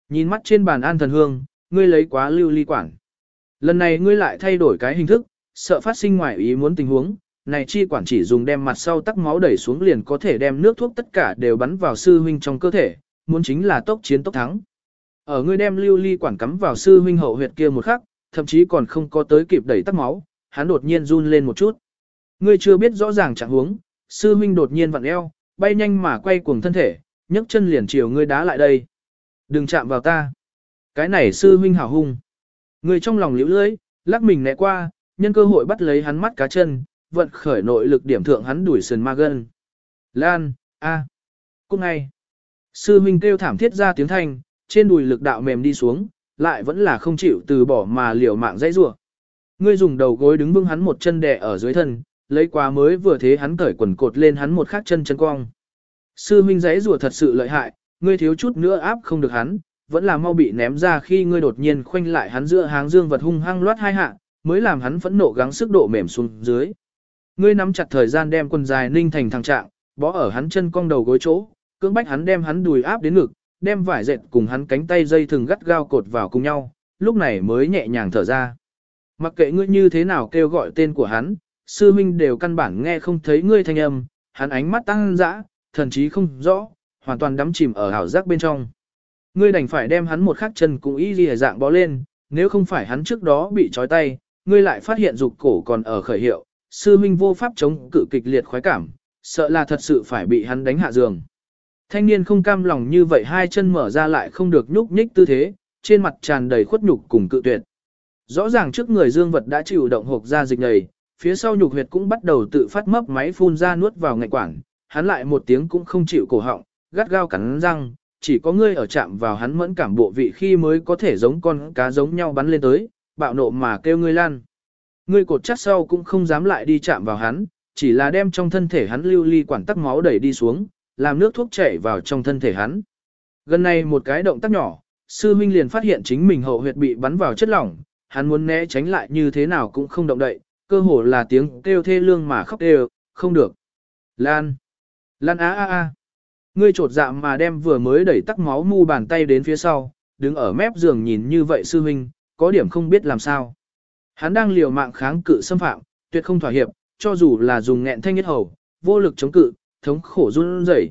S1: Nhìn mắt trên bàn an thần hương, ngươi lấy quá lưu ly quản. Lần này ngươi lại thay đổi cái hình thức, sợ phát sinh ngoài ý muốn tình huống, này chi quản chỉ dùng đem mặt sau tắc máu đẩy xuống liền có thể đem nước thuốc tất cả đều bắn vào sư huynh trong cơ thể, muốn chính là tốc chiến tốc thắng. Ở ngươi đem lưu ly quản cắm vào sư huynh hậu huyệt kia một khắc, thậm chí còn không có tới kịp đẩy tắt máu, hắn đột nhiên run lên một chút. Ngươi chưa biết rõ ràng trạng huống, sư huynh đột nhiên vặn eo, bay nhanh mà quay cuồng thân thể, nhấc chân liền chiều ngươi đá lại đây. Đừng chạm vào ta. Cái này sư huynh hảo hung. Ngươi trong lòng liễu lưỡi, lắc mình né qua, nhân cơ hội bắt lấy hắn mắt cá chân, vận khởi nội lực điểm thượng hắn đuổi sườn ma gân. Lan, a, à. cung ngay. Sư huynh kêu thảm thiết ra tiếng thanh, trên đùi lực đạo mềm đi xuống, lại vẫn là không chịu từ bỏ mà liều mạng dãy rủa. Ngươi dùng đầu gối đứng bưng hắn một chân đè ở dưới thân, lấy quá mới vừa thế hắn cởi quần cột lên hắn một khắc chân chân cong. Sư huynh dãy rủa thật sự lợi hại, ngươi thiếu chút nữa áp không được hắn, vẫn là mau bị ném ra khi ngươi đột nhiên khoanh lại hắn giữa háng dương vật hung hăng loát hai hạ, mới làm hắn phẫn nộ gắng sức độ mềm xuống dưới. Ngươi nắm chặt thời gian đem quần dài ninh thành thằng trạng, bó ở hắn chân cong đầu gối chỗ, cưỡng bách hắn đem hắn đùi áp đến ngực, đem vải dệt cùng hắn cánh tay dây thừng gắt gao cột vào cùng nhau, lúc này mới nhẹ nhàng thở ra. Mặc kệ ngươi như thế nào kêu gọi tên của hắn, sư minh đều căn bản nghe không thấy ngươi thanh âm, hắn ánh mắt tăng dã, thần chí không rõ, hoàn toàn đắm chìm ở ảo giác bên trong. Ngươi đành phải đem hắn một khắc chân cùng y ghi dạng bó lên, nếu không phải hắn trước đó bị trói tay, ngươi lại phát hiện dục cổ còn ở khởi hiệu, sư minh vô pháp chống cự kịch liệt khoái cảm, sợ là thật sự phải bị hắn đánh hạ giường. Thanh niên không cam lòng như vậy hai chân mở ra lại không được nhúc nhích tư thế, trên mặt tràn đầy khuất nhục cùng cự tuyệt. Rõ ràng trước người dương vật đã chịu động hộp ra dịch này, phía sau nhục huyệt cũng bắt đầu tự phát mấp máy phun ra nuốt vào ngạch quản, hắn lại một tiếng cũng không chịu cổ họng, gắt gao cắn răng, chỉ có ngươi ở chạm vào hắn mẫn cảm bộ vị khi mới có thể giống con cá giống nhau bắn lên tới, bạo nộ mà kêu ngươi lan. Ngươi cột chắc sau cũng không dám lại đi chạm vào hắn, chỉ là đem trong thân thể hắn lưu ly quản tắc máu đẩy đi xuống, làm nước thuốc chảy vào trong thân thể hắn. Gần này một cái động tác nhỏ, sư minh liền phát hiện chính mình hậu huyệt bị bắn vào chất lỏng, hắn muốn né tránh lại như thế nào cũng không động đậy, cơ hồ là tiếng kêu thê lương mà khóc đều, không được. Lan! Lan á á á! Ngươi trột dạ mà đem vừa mới đẩy tắc máu mu bàn tay đến phía sau, đứng ở mép giường nhìn như vậy sư huynh, có điểm không biết làm sao. Hắn đang liều mạng kháng cự xâm phạm, tuyệt không thỏa hiệp, cho dù là dùng nghẹn thanh nhất hầu, vô lực chống cự, thống khổ run rẩy.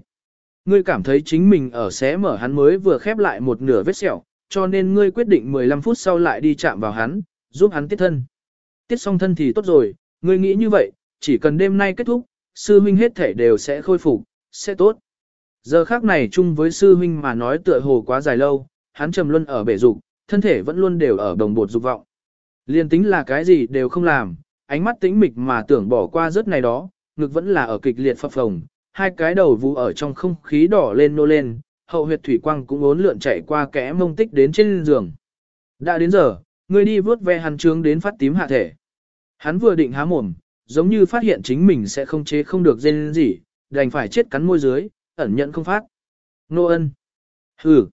S1: Ngươi cảm thấy chính mình ở xé mở hắn mới vừa khép lại một nửa vết sẹo, cho nên ngươi quyết định 15 phút sau lại đi chạm vào hắn, giúp hắn tiết thân. Tiết xong thân thì tốt rồi, ngươi nghĩ như vậy, chỉ cần đêm nay kết thúc, sư huynh hết thể đều sẽ khôi phục, sẽ tốt. Giờ khác này chung với sư huynh mà nói tựa hồ quá dài lâu, hắn trầm luân ở bể dục, thân thể vẫn luôn đều ở đồng bột dục vọng. Liên tính là cái gì đều không làm, ánh mắt tĩnh mịch mà tưởng bỏ qua rớt này đó, ngực vẫn là ở kịch liệt phập phồng, hai cái đầu vụ ở trong không khí đỏ lên nô lên, hậu huyệt thủy quang cũng ốn lượn chạy qua kẽ mông tích đến trên giường. Đã đến giờ, người đi vớt ve hắn trướng đến phát tím hạ thể. Hắn vừa định há mồm, giống như phát hiện chính mình sẽ không chế không được dên gì, đành phải chết cắn môi dưới, ẩn nhận không phát. Nô ân. Hừ.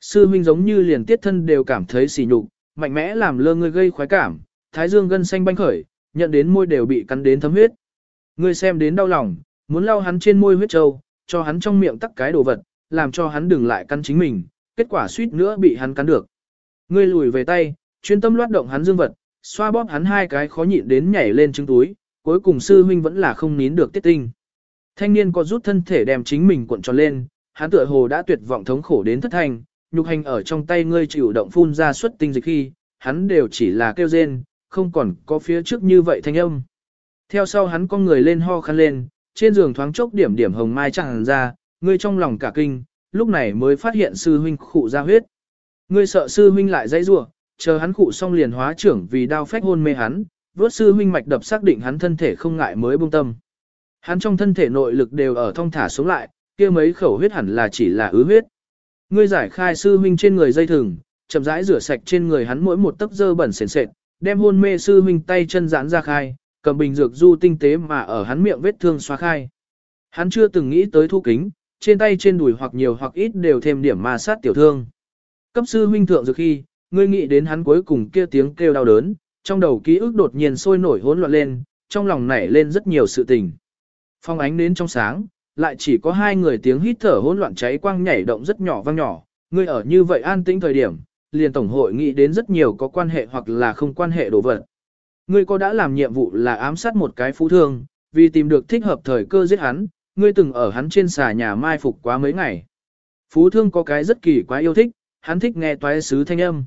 S1: Sư huynh giống như liền tiết thân đều cảm thấy xỉ nhục, mạnh mẽ làm lơ người gây khoái cảm, thái dương gân xanh banh khởi, nhận đến môi đều bị cắn đến thấm huyết. Ngươi xem đến đau lòng, muốn lau hắn trên môi huyết trâu, cho hắn trong miệng tắc cái đồ vật, làm cho hắn đừng lại cắn chính mình, kết quả suýt nữa bị hắn cắn được. Ngươi lùi về tay, chuyên tâm loát động hắn dương vật, xoa bóp hắn hai cái khó nhịn đến nhảy lên trứng túi, cuối cùng sư huynh vẫn là không nín được tiết tinh. Thanh niên có rút thân thể đem chính mình cuộn tròn lên, hắn tựa hồ đã tuyệt vọng thống khổ đến thất thanh, nhục hành ở trong tay ngươi chịu động phun ra xuất tinh dịch khi, hắn đều chỉ là kêu rên, không còn có phía trước như vậy thanh âm. Theo sau hắn con người lên ho khăn lên, trên giường thoáng chốc điểm điểm hồng mai chẳng ra, ngươi trong lòng cả kinh, lúc này mới phát hiện sư huynh khụ ra huyết. Ngươi sợ sư huynh lại dãy rủa, chờ hắn khụ xong liền hóa trưởng vì đau phách hôn mê hắn, vớt sư huynh mạch đập xác định hắn thân thể không ngại mới buông tâm. Hắn trong thân thể nội lực đều ở thong thả xuống lại, kia mấy khẩu huyết hẳn là chỉ là ứ huyết. Ngươi giải khai sư huynh trên người dây thừng, chậm rãi rửa sạch trên người hắn mỗi một tấc dơ bẩn sền sệt, đem hôn mê sư huynh tay chân giãn ra khai, cầm bình dược du tinh tế mà ở hắn miệng vết thương xóa khai. Hắn chưa từng nghĩ tới thu kính, trên tay trên đùi hoặc nhiều hoặc ít đều thêm điểm ma sát tiểu thương. Cấp sư huynh thượng dược khi, ngươi nghĩ đến hắn cuối cùng kia tiếng kêu đau đớn, trong đầu ký ức đột nhiên sôi nổi hỗn loạn lên, trong lòng nảy lên rất nhiều sự tình. Phong ánh đến trong sáng, lại chỉ có hai người tiếng hít thở hỗn loạn cháy quang nhảy động rất nhỏ vang nhỏ, ngươi ở như vậy an tĩnh thời điểm, liền tổng hội nghĩ đến rất nhiều có quan hệ hoặc là không quan hệ đồ vật. Ngươi có đã làm nhiệm vụ là ám sát một cái phú thương, vì tìm được thích hợp thời cơ giết hắn, ngươi từng ở hắn trên xà nhà mai phục quá mấy ngày. Phú thương có cái rất kỳ quá yêu thích, hắn thích nghe toái sứ thanh âm.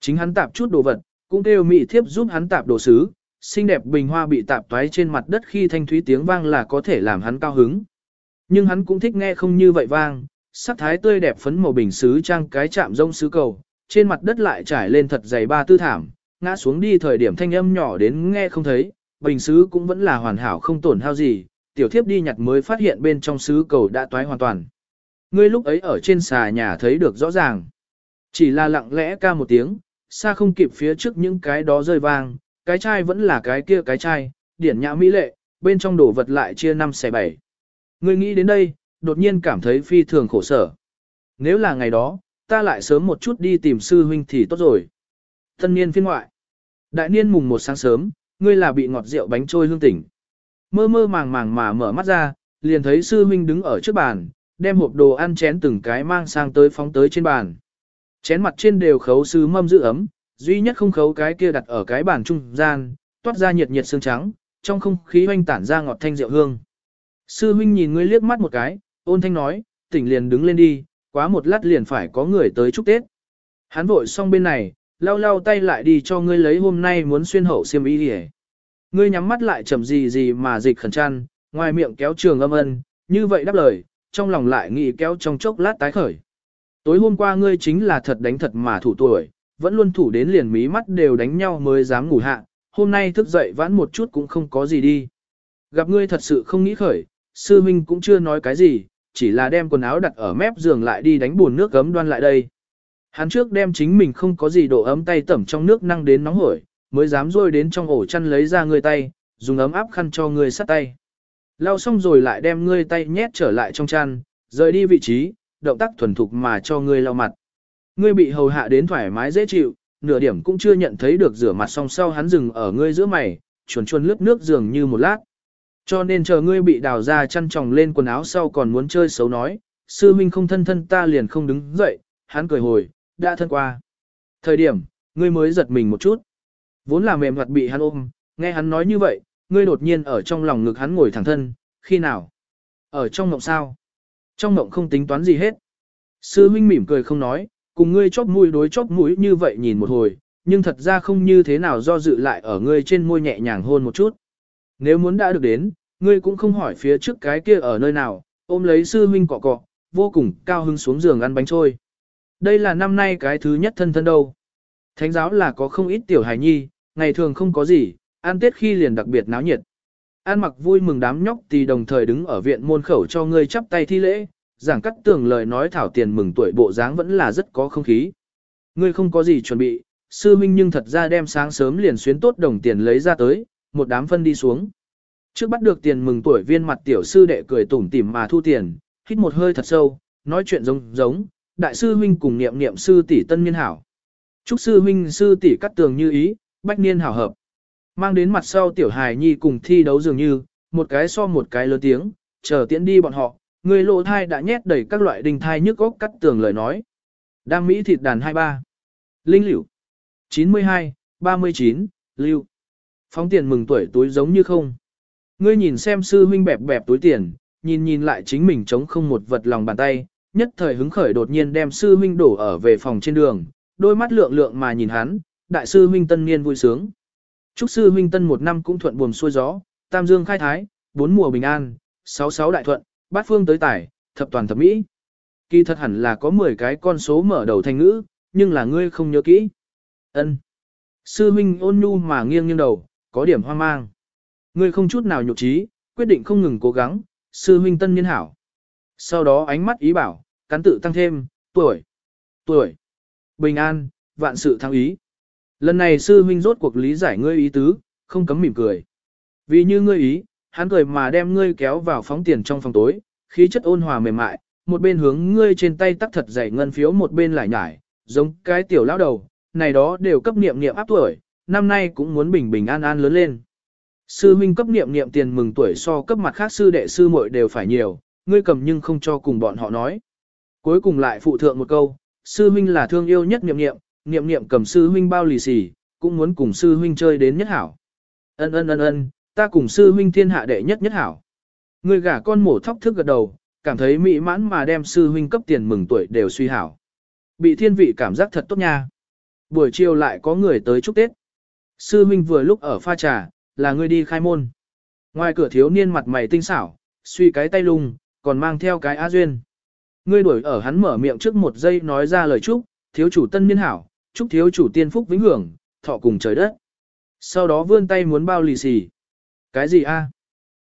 S1: Chính hắn tạp chút đồ vật, cũng kêu mị thiếp giúp hắn tạp đồ sứ, xinh đẹp bình hoa bị tạp toái trên mặt đất khi thanh thúy tiếng vang là có thể làm hắn cao hứng. Nhưng hắn cũng thích nghe không như vậy vang, sắc thái tươi đẹp phấn màu bình sứ trang cái chạm rông sứ cầu, trên mặt đất lại trải lên thật dày ba tư thảm, ngã xuống đi thời điểm thanh âm nhỏ đến nghe không thấy, bình sứ cũng vẫn là hoàn hảo không tổn hao gì, tiểu thiếp đi nhặt mới phát hiện bên trong sứ cầu đã toái hoàn toàn. Ngươi lúc ấy ở trên xà nhà thấy được rõ ràng. Chỉ là lặng lẽ ca một tiếng, xa không kịp phía trước những cái đó rơi vang, cái chai vẫn là cái kia cái chai, điển nhã mỹ lệ, bên trong đồ vật lại chia năm xẻ bảy. Ngươi nghĩ đến đây, đột nhiên cảm thấy phi thường khổ sở. Nếu là ngày đó, ta lại sớm một chút đi tìm sư huynh thì tốt rồi. Tân niên phiên ngoại. Đại niên mùng một sáng sớm, ngươi là bị ngọt rượu bánh trôi hương tỉnh. Mơ mơ màng màng mà mở mắt ra, liền thấy sư huynh đứng ở trước bàn, đem hộp đồ ăn chén từng cái mang sang tới phóng tới trên bàn. Chén mặt trên đều khấu sứ mâm giữ ấm, duy nhất không khấu cái kia đặt ở cái bàn trung gian, toát ra nhiệt nhiệt xương trắng, trong không khí hoanh tản ra ngọt thanh rượu hương. Sư huynh nhìn ngươi liếc mắt một cái, ôn thanh nói, tỉnh liền đứng lên đi, quá một lát liền phải có người tới chúc Tết. Hắn vội xong bên này, lau lau tay lại đi cho ngươi lấy hôm nay muốn xuyên hậu xiêm y đi Ngươi nhắm mắt lại chậm gì gì mà dịch khẩn trăn, ngoài miệng kéo trường âm ân, như vậy đáp lời, trong lòng lại nghĩ kéo trong chốc lát tái khởi. Tối hôm qua ngươi chính là thật đánh thật mà thủ tuổi, vẫn luôn thủ đến liền mí mắt đều đánh nhau mới dám ngủ hạ, hôm nay thức dậy vãn một chút cũng không có gì đi. Gặp ngươi thật sự không nghĩ khởi, sư minh cũng chưa nói cái gì, chỉ là đem quần áo đặt ở mép giường lại đi đánh buồn nước gấm đoan lại đây. Hắn trước đem chính mình không có gì độ ấm tay tẩm trong nước năng đến nóng hổi, mới dám rôi đến trong ổ chăn lấy ra ngươi tay, dùng ấm áp khăn cho ngươi sát tay. Lau xong rồi lại đem ngươi tay nhét trở lại trong chăn, rời đi vị trí, động tác thuần thục mà cho ngươi lau mặt. Ngươi bị hầu hạ đến thoải mái dễ chịu, nửa điểm cũng chưa nhận thấy được rửa mặt xong sau hắn dừng ở ngươi giữa mày, chuồn chuồn lướt nước dường như một lát. Cho nên chờ ngươi bị đào ra chăn tròng lên quần áo sau còn muốn chơi xấu nói, sư minh không thân thân ta liền không đứng dậy, hắn cười hồi, đã thân qua. Thời điểm, ngươi mới giật mình một chút. Vốn là mềm hoạt bị hắn ôm, nghe hắn nói như vậy, ngươi đột nhiên ở trong lòng ngực hắn ngồi thẳng thân, khi nào? Ở trong mộng sao? Trong mộng không tính toán gì hết. Sư huynh mỉm cười không nói, cùng ngươi chóp mũi đối chóp mũi như vậy nhìn một hồi, nhưng thật ra không như thế nào do dự lại ở ngươi trên môi nhẹ nhàng hôn một chút. Nếu muốn đã được đến, ngươi cũng không hỏi phía trước cái kia ở nơi nào, ôm lấy sư huynh cọ cọ, vô cùng cao hứng xuống giường ăn bánh trôi. Đây là năm nay cái thứ nhất thân thân đâu. Thánh giáo là có không ít tiểu hài nhi, ngày thường không có gì, ăn tết khi liền đặc biệt náo nhiệt. An mặc vui mừng đám nhóc thì đồng thời đứng ở viện môn khẩu cho ngươi chắp tay thi lễ, giảng cắt tường lời nói thảo tiền mừng tuổi bộ dáng vẫn là rất có không khí. Ngươi không có gì chuẩn bị, sư minh nhưng thật ra đem sáng sớm liền xuyến tốt đồng tiền lấy ra tới, một đám phân đi xuống. Trước bắt được tiền mừng tuổi viên mặt tiểu sư đệ cười tủm tỉm mà thu tiền, hít một hơi thật sâu, nói chuyện giống giống, đại sư huynh cùng niệm niệm sư tỷ tân niên hảo. Chúc sư huynh sư tỷ cắt tường như ý, bách niên hảo hợp. Mang đến mặt sau tiểu hài nhi cùng thi đấu dường như, một cái so một cái lớn tiếng, chờ tiễn đi bọn họ, người lộ thai đã nhét đầy các loại đình thai nhức góc cắt tường lời nói. Đam Mỹ thịt đàn 23. Linh liễu. 92, 39, lưu. Phóng tiền mừng tuổi túi giống như không. Ngươi nhìn xem sư huynh bẹp bẹp túi tiền, nhìn nhìn lại chính mình chống không một vật lòng bàn tay, nhất thời hứng khởi đột nhiên đem sư huynh đổ ở về phòng trên đường, đôi mắt lượng lượng mà nhìn hắn, đại sư huynh tân niên vui sướng. Chúc sư huynh tân một năm cũng thuận buồm xuôi gió, tam dương khai thái, bốn mùa bình an, sáu sáu đại thuận, bát phương tới tải, thập toàn thập mỹ. Kỳ thật hẳn là có 10 cái con số mở đầu thành ngữ, nhưng là ngươi không nhớ kỹ. Ân. Sư huynh ôn nhu mà nghiêng nghiêng đầu, có điểm hoang mang. Ngươi không chút nào nhục trí, quyết định không ngừng cố gắng, sư huynh tân niên hảo. Sau đó ánh mắt ý bảo, cắn tự tăng thêm, tuổi, tuổi, bình an, vạn sự thắng ý. Lần này sư huynh rốt cuộc lý giải ngươi ý tứ, không cấm mỉm cười. Vì như ngươi ý, hắn cười mà đem ngươi kéo vào phóng tiền trong phòng tối, khí chất ôn hòa mềm mại, một bên hướng ngươi trên tay tắc thật dày ngân phiếu một bên lại nhải, giống cái tiểu lão đầu, này đó đều cấp niệm niệm áp tuổi, năm nay cũng muốn bình bình an an lớn lên. Sư huynh cấp niệm niệm tiền mừng tuổi so cấp mặt khác sư đệ sư muội đều phải nhiều, ngươi cầm nhưng không cho cùng bọn họ nói. Cuối cùng lại phụ thượng một câu, sư huynh là thương yêu nhất niệm niệm, niệm niệm cầm sư huynh bao lì xì, cũng muốn cùng sư huynh chơi đến nhất hảo. Ân ân ân ân, ta cùng sư huynh thiên hạ đệ nhất nhất hảo. Người gả con mổ thóc thức gật đầu, cảm thấy mỹ mãn mà đem sư huynh cấp tiền mừng tuổi đều suy hảo. Bị thiên vị cảm giác thật tốt nha. Buổi chiều lại có người tới chúc Tết. Sư huynh vừa lúc ở pha trà, là người đi khai môn. Ngoài cửa thiếu niên mặt mày tinh xảo, suy cái tay lung, còn mang theo cái á duyên. Ngươi đuổi ở hắn mở miệng trước một giây nói ra lời chúc, thiếu chủ tân niên hảo, chúc thiếu chủ tiên phúc vĩnh hưởng, thọ cùng trời đất. Sau đó vươn tay muốn bao lì xì. Cái gì a?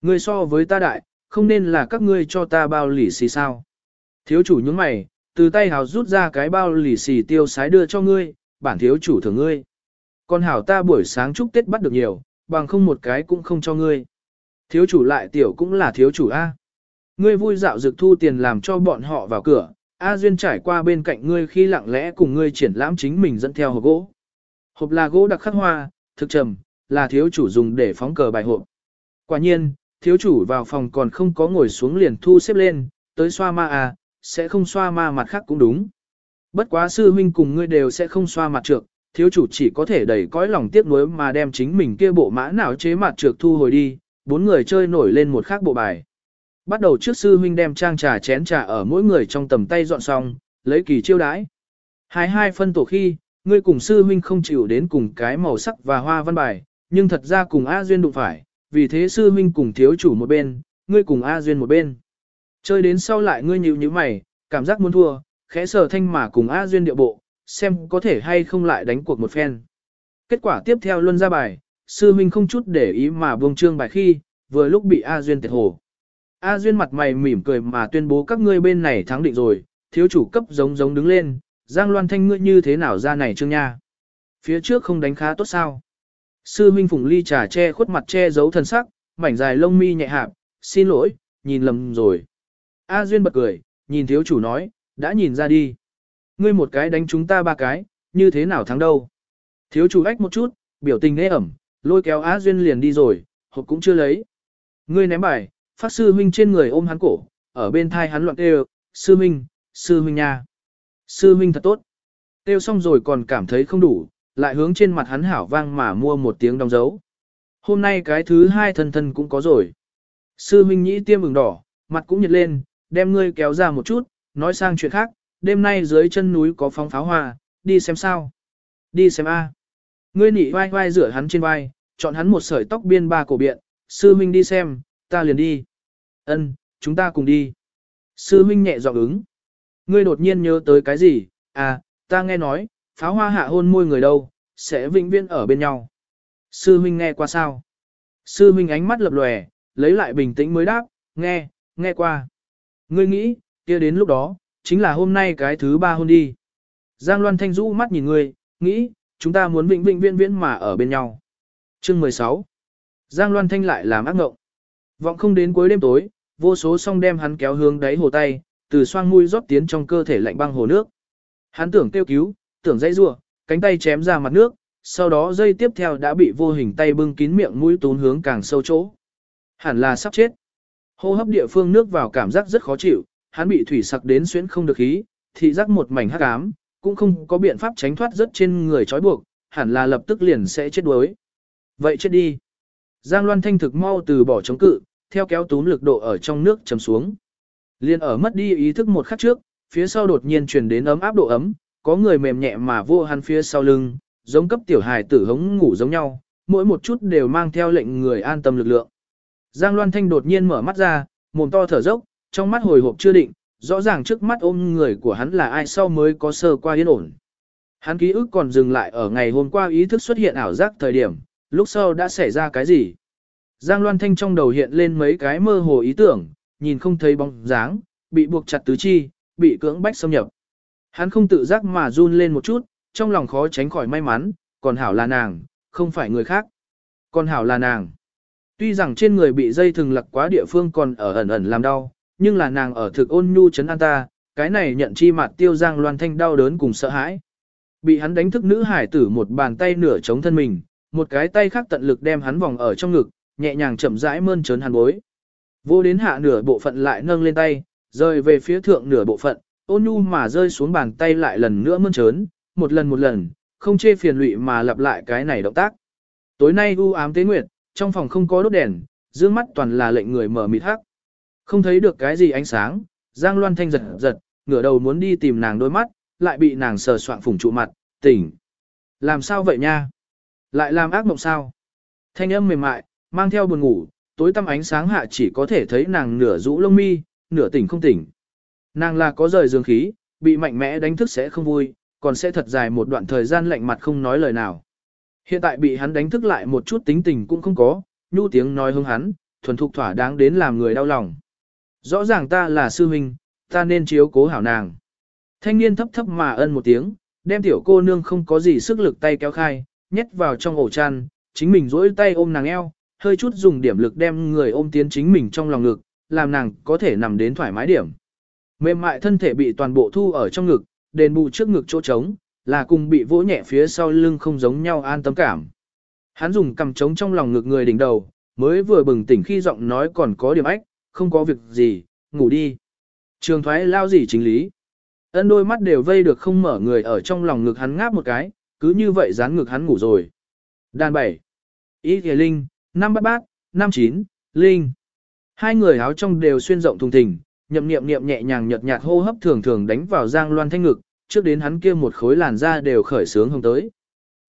S1: Ngươi so với ta đại, không nên là các ngươi cho ta bao lì xì sao? Thiếu chủ nhướng mày, từ tay hào rút ra cái bao lì xì tiêu sái đưa cho ngươi, bản thiếu chủ thưởng ngươi. Còn hảo ta buổi sáng chúc Tết bắt được nhiều, bằng không một cái cũng không cho ngươi. Thiếu chủ lại tiểu cũng là thiếu chủ A. Ngươi vui dạo dược thu tiền làm cho bọn họ vào cửa, A Duyên trải qua bên cạnh ngươi khi lặng lẽ cùng ngươi triển lãm chính mình dẫn theo hộp gỗ. Hộp là gỗ đặc khắc hoa, thực trầm, là thiếu chủ dùng để phóng cờ bài hộp. Quả nhiên, thiếu chủ vào phòng còn không có ngồi xuống liền thu xếp lên, tới xoa ma à, sẽ không xoa ma mặt khác cũng đúng. Bất quá sư huynh cùng ngươi đều sẽ không xoa mặt trược, thiếu chủ chỉ có thể đẩy cõi lòng tiếc nuối mà đem chính mình kia bộ mã nào chế mặt trược thu hồi đi, bốn người chơi nổi lên một khác bộ bài. Bắt đầu trước sư huynh đem trang trà chén trà ở mỗi người trong tầm tay dọn xong, lấy kỳ chiêu đãi. Hai hai phân tổ khi, ngươi cùng sư huynh không chịu đến cùng cái màu sắc và hoa văn bài, nhưng thật ra cùng A Duyên đụng phải, vì thế sư huynh cùng thiếu chủ một bên, ngươi cùng A Duyên một bên. Chơi đến sau lại ngươi nhíu như mày, cảm giác muốn thua, khẽ sờ thanh mà cùng A Duyên điệu bộ, xem có thể hay không lại đánh cuộc một phen. Kết quả tiếp theo luân ra bài, sư huynh không chút để ý mà buông trương bài khi, vừa lúc bị A Duyên tiệt hồ. A Duyên mặt mày mỉm cười mà tuyên bố các ngươi bên này thắng định rồi, thiếu chủ cấp giống giống đứng lên, Giang Loan Thanh ngươi như thế nào ra này trương nha. Phía trước không đánh khá tốt sao. Sư huynh phùng ly trà che khuất mặt che giấu thần sắc, mảnh dài lông mi nhẹ hạp, xin lỗi, nhìn lầm rồi. A Duyên bật cười, nhìn thiếu chủ nói, đã nhìn ra đi. Ngươi một cái đánh chúng ta ba cái, như thế nào thắng đâu. Thiếu chủ ách một chút, biểu tình nghe ẩm, lôi kéo A Duyên liền đi rồi, hộp cũng chưa lấy. Ngươi ném bài, phát sư huynh trên người ôm hắn cổ, ở bên thai hắn loạn kêu, sư huynh, sư huynh nha. Sư huynh thật tốt. Kêu xong rồi còn cảm thấy không đủ, lại hướng trên mặt hắn hảo vang mà mua một tiếng đóng dấu. Hôm nay cái thứ hai thân thân cũng có rồi. Sư huynh nhĩ tiêm ửng đỏ, mặt cũng nhiệt lên, đem ngươi kéo ra một chút, nói sang chuyện khác, đêm nay dưới chân núi có phóng pháo hoa, đi xem sao. Đi xem a. Ngươi nỉ vai vai rửa hắn trên vai, chọn hắn một sợi tóc biên ba cổ biện, sư huynh đi xem, ta liền đi. Ân, chúng ta cùng đi. Sư huynh nhẹ giọng ứng. Ngươi đột nhiên nhớ tới cái gì, à, ta nghe nói, pháo hoa hạ hôn môi người đâu, sẽ vĩnh viễn ở bên nhau. Sư huynh nghe qua sao? Sư huynh ánh mắt lập lòe, lấy lại bình tĩnh mới đáp, nghe, nghe qua. Ngươi nghĩ, kia đến lúc đó, chính là hôm nay cái thứ ba hôn đi. Giang Loan Thanh rũ mắt nhìn ngươi, nghĩ, chúng ta muốn vĩnh vĩnh viễn viễn mà ở bên nhau. Chương 16 Giang Loan Thanh lại làm ác ngộng. Vọng không đến cuối đêm tối, vô số song đem hắn kéo hướng đáy hồ tay, từ xoang mũi rót tiến trong cơ thể lạnh băng hồ nước. Hắn tưởng kêu cứu, tưởng dãy rủa, cánh tay chém ra mặt nước, sau đó dây tiếp theo đã bị vô hình tay bưng kín miệng mũi tún hướng càng sâu chỗ. Hẳn là sắp chết. Hô hấp địa phương nước vào cảm giác rất khó chịu, hắn bị thủy sặc đến xuyến không được khí, thị giác một mảnh hắc ám, cũng không có biện pháp tránh thoát rất trên người trói buộc, hẳn là lập tức liền sẽ chết đuối. Vậy chết đi. Giang Loan Thanh thực mau từ bỏ chống cự, theo kéo túm lực độ ở trong nước chấm xuống. Liên ở mất đi ý thức một khắc trước, phía sau đột nhiên truyền đến ấm áp độ ấm, có người mềm nhẹ mà vô hắn phía sau lưng, giống cấp tiểu hài tử hống ngủ giống nhau, mỗi một chút đều mang theo lệnh người an tâm lực lượng. Giang Loan Thanh đột nhiên mở mắt ra, mồm to thở dốc, trong mắt hồi hộp chưa định, rõ ràng trước mắt ôm người của hắn là ai sau mới có sơ qua yên ổn. Hắn ký ức còn dừng lại ở ngày hôm qua ý thức xuất hiện ảo giác thời điểm, lúc sau đã xảy ra cái gì. Giang Loan Thanh trong đầu hiện lên mấy cái mơ hồ ý tưởng, nhìn không thấy bóng dáng, bị buộc chặt tứ chi, bị cưỡng bách xâm nhập. Hắn không tự giác mà run lên một chút, trong lòng khó tránh khỏi may mắn, còn hảo là nàng, không phải người khác. Còn hảo là nàng. Tuy rằng trên người bị dây thừng lặc quá địa phương còn ở ẩn ẩn làm đau, nhưng là nàng ở thực ôn nhu chấn an ta, cái này nhận chi mặt tiêu giang loan thanh đau đớn cùng sợ hãi. Bị hắn đánh thức nữ hải tử một bàn tay nửa chống thân mình, một cái tay khác tận lực đem hắn vòng ở trong ngực, nhẹ nhàng chậm rãi mơn trớn hàn bối. Vô đến hạ nửa bộ phận lại nâng lên tay, rơi về phía thượng nửa bộ phận, ôn nhu mà rơi xuống bàn tay lại lần nữa mơn trớn, một lần một lần, không chê phiền lụy mà lặp lại cái này động tác. Tối nay u ám tế nguyệt, trong phòng không có đốt đèn, dương mắt toàn là lệnh người mở mịt hắc. Không thấy được cái gì ánh sáng, Giang Loan Thanh giật giật, ngửa đầu muốn đi tìm nàng đôi mắt, lại bị nàng sờ soạng phủng trụ mặt, tỉnh. Làm sao vậy nha? Lại làm ác mộng sao? Thanh âm mềm mại, mang theo buồn ngủ, tối tăm ánh sáng hạ chỉ có thể thấy nàng nửa rũ lông mi, nửa tỉnh không tỉnh. Nàng là có rời dương khí, bị mạnh mẽ đánh thức sẽ không vui, còn sẽ thật dài một đoạn thời gian lạnh mặt không nói lời nào. Hiện tại bị hắn đánh thức lại một chút tính tình cũng không có, nhu tiếng nói hưng hắn, thuần thục thỏa đáng đến làm người đau lòng. Rõ ràng ta là sư huynh, ta nên chiếu cố hảo nàng. Thanh niên thấp thấp mà ân một tiếng, đem tiểu cô nương không có gì sức lực tay kéo khai, nhét vào trong ổ chăn, chính mình duỗi tay ôm nàng eo, hơi chút dùng điểm lực đem người ôm tiến chính mình trong lòng ngực, làm nàng có thể nằm đến thoải mái điểm. Mềm mại thân thể bị toàn bộ thu ở trong ngực, đền bù trước ngực chỗ trống, là cùng bị vỗ nhẹ phía sau lưng không giống nhau an tâm cảm. Hắn dùng cầm trống trong lòng ngực người đỉnh đầu, mới vừa bừng tỉnh khi giọng nói còn có điểm ách, không có việc gì, ngủ đi. Trường thoái lao gì chính lý. Ân đôi mắt đều vây được không mở người ở trong lòng ngực hắn ngáp một cái, cứ như vậy dán ngực hắn ngủ rồi. Đàn bảy. Ý thề linh, năm bát bát, năm chín, linh. Hai người áo trong đều xuyên rộng thùng thình, nhậm niệm niệm nhẹ nhàng nhợt nhạt hô hấp thường thường đánh vào Giang Loan thanh ngực, trước đến hắn kia một khối làn da đều khởi sướng hồng tới.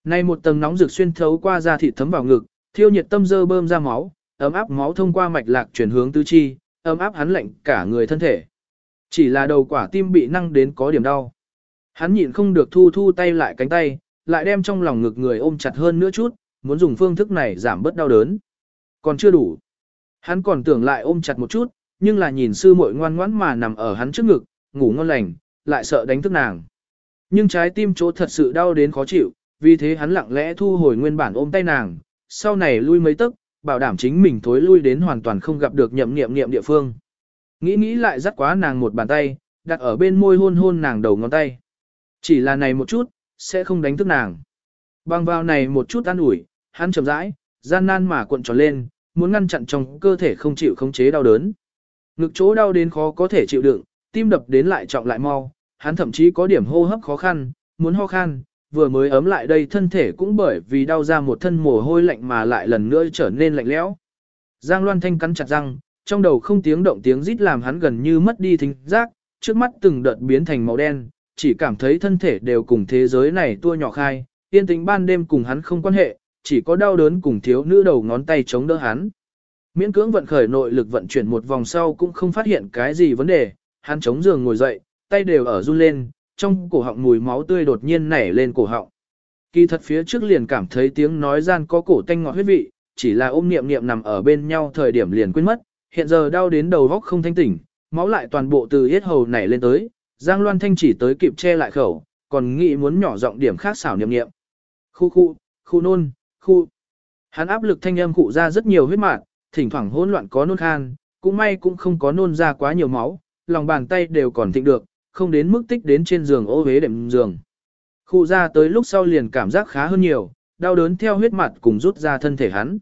S1: Nay một tầng nóng rực xuyên thấu qua da thịt thấm vào ngực, thiêu nhiệt tâm dơ bơm ra máu, ấm áp máu thông qua mạch lạc chuyển hướng tứ chi, ấm áp hắn lạnh cả người thân thể. Chỉ là đầu quả tim bị năng đến có điểm đau. Hắn nhịn không được thu thu tay lại cánh tay, lại đem trong lòng ngực người ôm chặt hơn nữa chút, muốn dùng phương thức này giảm bớt đau đớn. Còn chưa đủ. Hắn còn tưởng lại ôm chặt một chút, nhưng là nhìn sư muội ngoan ngoãn mà nằm ở hắn trước ngực, ngủ ngon lành, lại sợ đánh thức nàng. Nhưng trái tim chỗ thật sự đau đến khó chịu, vì thế hắn lặng lẽ thu hồi nguyên bản ôm tay nàng, sau này lui mấy tấc, bảo đảm chính mình thối lui đến hoàn toàn không gặp được nhậm niệm niệm địa phương. Nghĩ nghĩ lại dắt quá nàng một bàn tay, đặt ở bên môi hôn hôn nàng đầu ngón tay. Chỉ là này một chút, sẽ không đánh thức nàng. Bằng vào này một chút an ủi, hắn chậm rãi, gian nan mà cuộn tròn lên, muốn ngăn chặn trong cơ thể không chịu khống chế đau đớn. Ngực chỗ đau đến khó có thể chịu đựng, tim đập đến lại trọng lại mau, hắn thậm chí có điểm hô hấp khó khăn, muốn ho khan, vừa mới ấm lại đây thân thể cũng bởi vì đau ra một thân mồ hôi lạnh mà lại lần nữa trở nên lạnh lẽo. Giang Loan Thanh cắn chặt răng, trong đầu không tiếng động tiếng rít làm hắn gần như mất đi thính giác, trước mắt từng đợt biến thành màu đen, chỉ cảm thấy thân thể đều cùng thế giới này tua nhỏ khai, yên tĩnh ban đêm cùng hắn không quan hệ, chỉ có đau đớn cùng thiếu nữ đầu ngón tay chống đỡ hắn. Miễn cưỡng vận khởi nội lực vận chuyển một vòng sau cũng không phát hiện cái gì vấn đề, hắn chống giường ngồi dậy, tay đều ở run lên, trong cổ họng mùi máu tươi đột nhiên nảy lên cổ họng. Kỳ thật phía trước liền cảm thấy tiếng nói gian có cổ tanh ngọt huyết vị, chỉ là ôm niệm niệm nằm ở bên nhau thời điểm liền quên mất, hiện giờ đau đến đầu góc không thanh tỉnh, máu lại toàn bộ từ yết hầu nảy lên tới, Giang Loan Thanh chỉ tới kịp che lại khẩu, còn nghĩ muốn nhỏ giọng điểm khác xảo niệm niệm. Khu khu, khu nôn, khu. Hắn áp lực thanh âm cụ ra rất nhiều huyết mạn, thỉnh thoảng hỗn loạn có nôn khan, cũng may cũng không có nôn ra quá nhiều máu, lòng bàn tay đều còn thịnh được, không đến mức tích đến trên giường ô hế đệm giường. Khu ra tới lúc sau liền cảm giác khá hơn nhiều, đau đớn theo huyết mặt cùng rút ra thân thể hắn.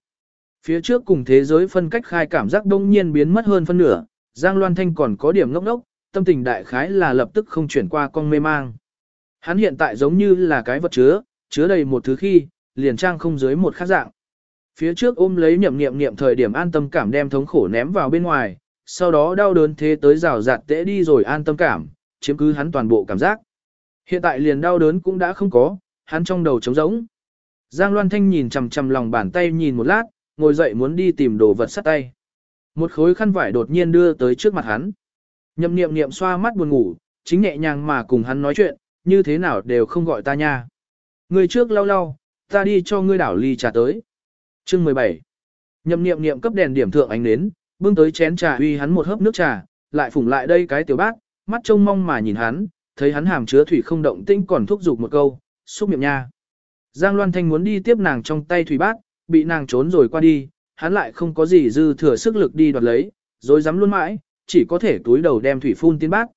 S1: Phía trước cùng thế giới phân cách khai cảm giác đông nhiên biến mất hơn phân nửa, Giang Loan Thanh còn có điểm ngốc ngốc, tâm tình đại khái là lập tức không chuyển qua con mê mang. Hắn hiện tại giống như là cái vật chứa, chứa đầy một thứ khi, liền trang không dưới một khác dạng. Phía trước ôm lấy nhậm niệm niệm thời điểm an tâm cảm đem thống khổ ném vào bên ngoài, sau đó đau đớn thế tới rào rạt tễ đi rồi an tâm cảm, chiếm cứ hắn toàn bộ cảm giác. Hiện tại liền đau đớn cũng đã không có, hắn trong đầu trống rỗng. Giang Loan Thanh nhìn chằm chằm lòng bàn tay nhìn một lát, ngồi dậy muốn đi tìm đồ vật sắt tay. Một khối khăn vải đột nhiên đưa tới trước mặt hắn. Nhậm niệm niệm xoa mắt buồn ngủ, chính nhẹ nhàng mà cùng hắn nói chuyện, như thế nào đều không gọi ta nha. Người trước lau lau, ta đi cho ngươi đảo ly trà tới. Chương 17. Nhậm niệm niệm cấp đèn điểm thượng ánh nến, bưng tới chén trà uy hắn một hớp nước trà, lại phủng lại đây cái tiểu bác, mắt trông mong mà nhìn hắn, thấy hắn hàm chứa thủy không động tinh còn thúc giục một câu, xúc miệng nha. Giang Loan Thanh muốn đi tiếp nàng trong tay thủy bác bị nàng trốn rồi qua đi, hắn lại không có gì dư thừa sức lực đi đoạt lấy, rồi dám luôn mãi, chỉ có thể túi đầu đem thủy phun tiến bác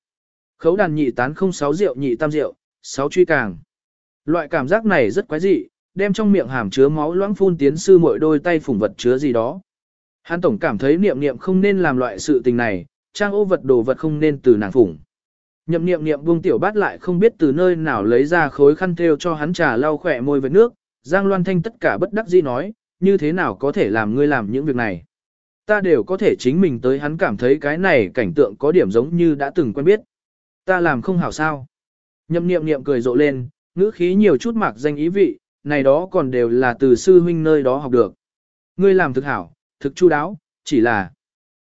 S1: Khấu đàn nhị tán không sáu rượu nhị tam rượu, sáu truy càng. Loại cảm giác này rất quái dị, đem trong miệng hàm chứa máu loãng phun tiến sư mỗi đôi tay phủng vật chứa gì đó. Hắn tổng cảm thấy niệm niệm không nên làm loại sự tình này, trang ô vật đồ vật không nên từ nàng phủng. Nhậm niệm niệm buông tiểu bát lại không biết từ nơi nào lấy ra khối khăn thêu cho hắn trà lau khỏe môi với nước, Giang Loan Thanh tất cả bất đắc dĩ nói, như thế nào có thể làm ngươi làm những việc này. Ta đều có thể chính mình tới hắn cảm thấy cái này cảnh tượng có điểm giống như đã từng quen biết. Ta làm không hảo sao. Nhậm niệm niệm cười rộ lên, ngữ khí nhiều chút mạc danh ý vị, này đó còn đều là từ sư huynh nơi đó học được. Ngươi làm thực hảo, thực chu đáo, chỉ là...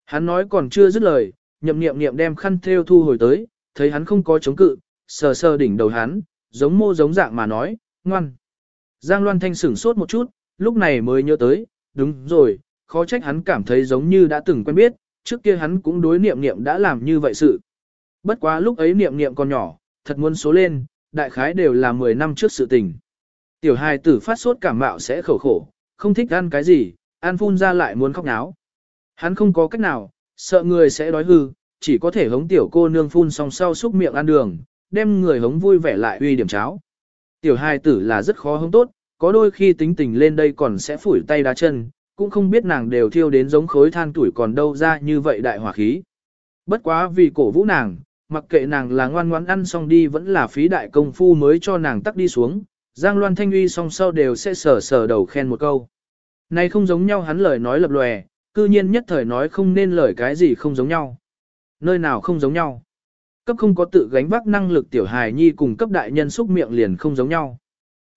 S1: Hắn nói còn chưa dứt lời, nhậm niệm niệm đem khăn theo thu hồi tới, thấy hắn không có chống cự, sờ sờ đỉnh đầu hắn, giống mô giống dạng mà nói, ngoan. Giang Loan Thanh sửng sốt một chút, lúc này mới nhớ tới, đúng rồi, khó trách hắn cảm thấy giống như đã từng quen biết, trước kia hắn cũng đối niệm niệm đã làm như vậy sự. Bất quá lúc ấy niệm niệm còn nhỏ, thật muốn số lên, đại khái đều là 10 năm trước sự tình. Tiểu hài tử phát sốt cảm mạo sẽ khổ khổ, không thích ăn cái gì, ăn phun ra lại muốn khóc náo. Hắn không có cách nào, sợ người sẽ đói hư, chỉ có thể hống tiểu cô nương phun xong sau xúc miệng ăn đường, đem người hống vui vẻ lại uy điểm cháo. Tiểu hài tử là rất khó hống tốt, có đôi khi tính tình lên đây còn sẽ phủi tay đá chân, cũng không biết nàng đều thiêu đến giống khối than tuổi còn đâu ra như vậy đại hỏa khí. Bất quá vì cổ vũ nàng, mặc kệ nàng là ngoan ngoãn ăn xong đi vẫn là phí đại công phu mới cho nàng tắt đi xuống, Giang Loan Thanh uy song sau đều sẽ sờ sờ đầu khen một câu. Này không giống nhau hắn lời nói lập lòe, cư nhiên nhất thời nói không nên lời cái gì không giống nhau. Nơi nào không giống nhau. Cấp không có tự gánh vác năng lực tiểu hài nhi cùng cấp đại nhân xúc miệng liền không giống nhau.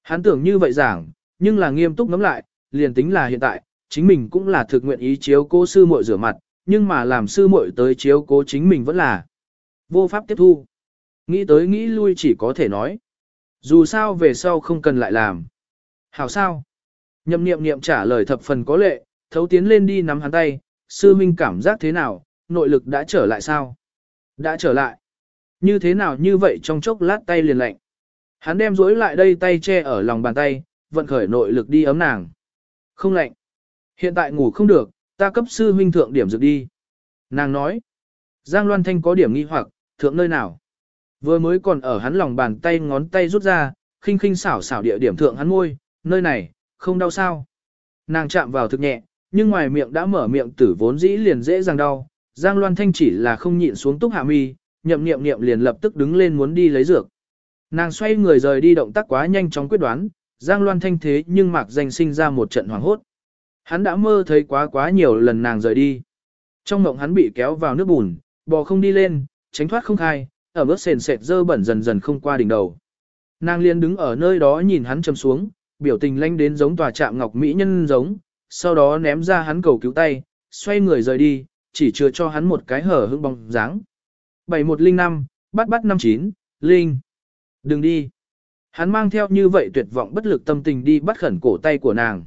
S1: Hắn tưởng như vậy giảng, nhưng là nghiêm túc ngắm lại, liền tính là hiện tại, chính mình cũng là thực nguyện ý chiếu cố sư muội rửa mặt, nhưng mà làm sư muội tới chiếu cố chính mình vẫn là vô pháp tiếp thu. Nghĩ tới nghĩ lui chỉ có thể nói. Dù sao về sau không cần lại làm. Hảo sao? Nhậm niệm niệm trả lời thập phần có lệ, thấu tiến lên đi nắm hắn tay, sư minh cảm giác thế nào, nội lực đã trở lại sao? Đã trở lại. Như thế nào như vậy trong chốc lát tay liền lạnh. Hắn đem rối lại đây tay che ở lòng bàn tay, vận khởi nội lực đi ấm nàng. Không lạnh. Hiện tại ngủ không được, ta cấp sư huynh thượng điểm dược đi. Nàng nói. Giang Loan Thanh có điểm nghi hoặc, thượng nơi nào? Vừa mới còn ở hắn lòng bàn tay ngón tay rút ra, khinh khinh xảo xảo địa điểm thượng hắn môi, nơi này, không đau sao. Nàng chạm vào thực nhẹ, nhưng ngoài miệng đã mở miệng tử vốn dĩ liền dễ dàng đau. Giang Loan Thanh chỉ là không nhịn xuống túc hạ mi, nhậm niệm niệm liền lập tức đứng lên muốn đi lấy dược. Nàng xoay người rời đi động tác quá nhanh chóng quyết đoán, Giang Loan Thanh thế nhưng mạc danh sinh ra một trận hoảng hốt. Hắn đã mơ thấy quá quá nhiều lần nàng rời đi. Trong mộng hắn bị kéo vào nước bùn, bò không đi lên, tránh thoát không khai, ở bước sền sệt dơ bẩn dần dần không qua đỉnh đầu. Nàng liền đứng ở nơi đó nhìn hắn chầm xuống, biểu tình lanh đến giống tòa trạm ngọc mỹ nhân giống, sau đó ném ra hắn cầu cứu tay, xoay người rời đi, chỉ chưa cho hắn một cái hở hững bóng dáng. 7105, bắt bắt 59, Linh. Đừng đi. Hắn mang theo như vậy tuyệt vọng bất lực tâm tình đi bắt khẩn cổ tay của nàng.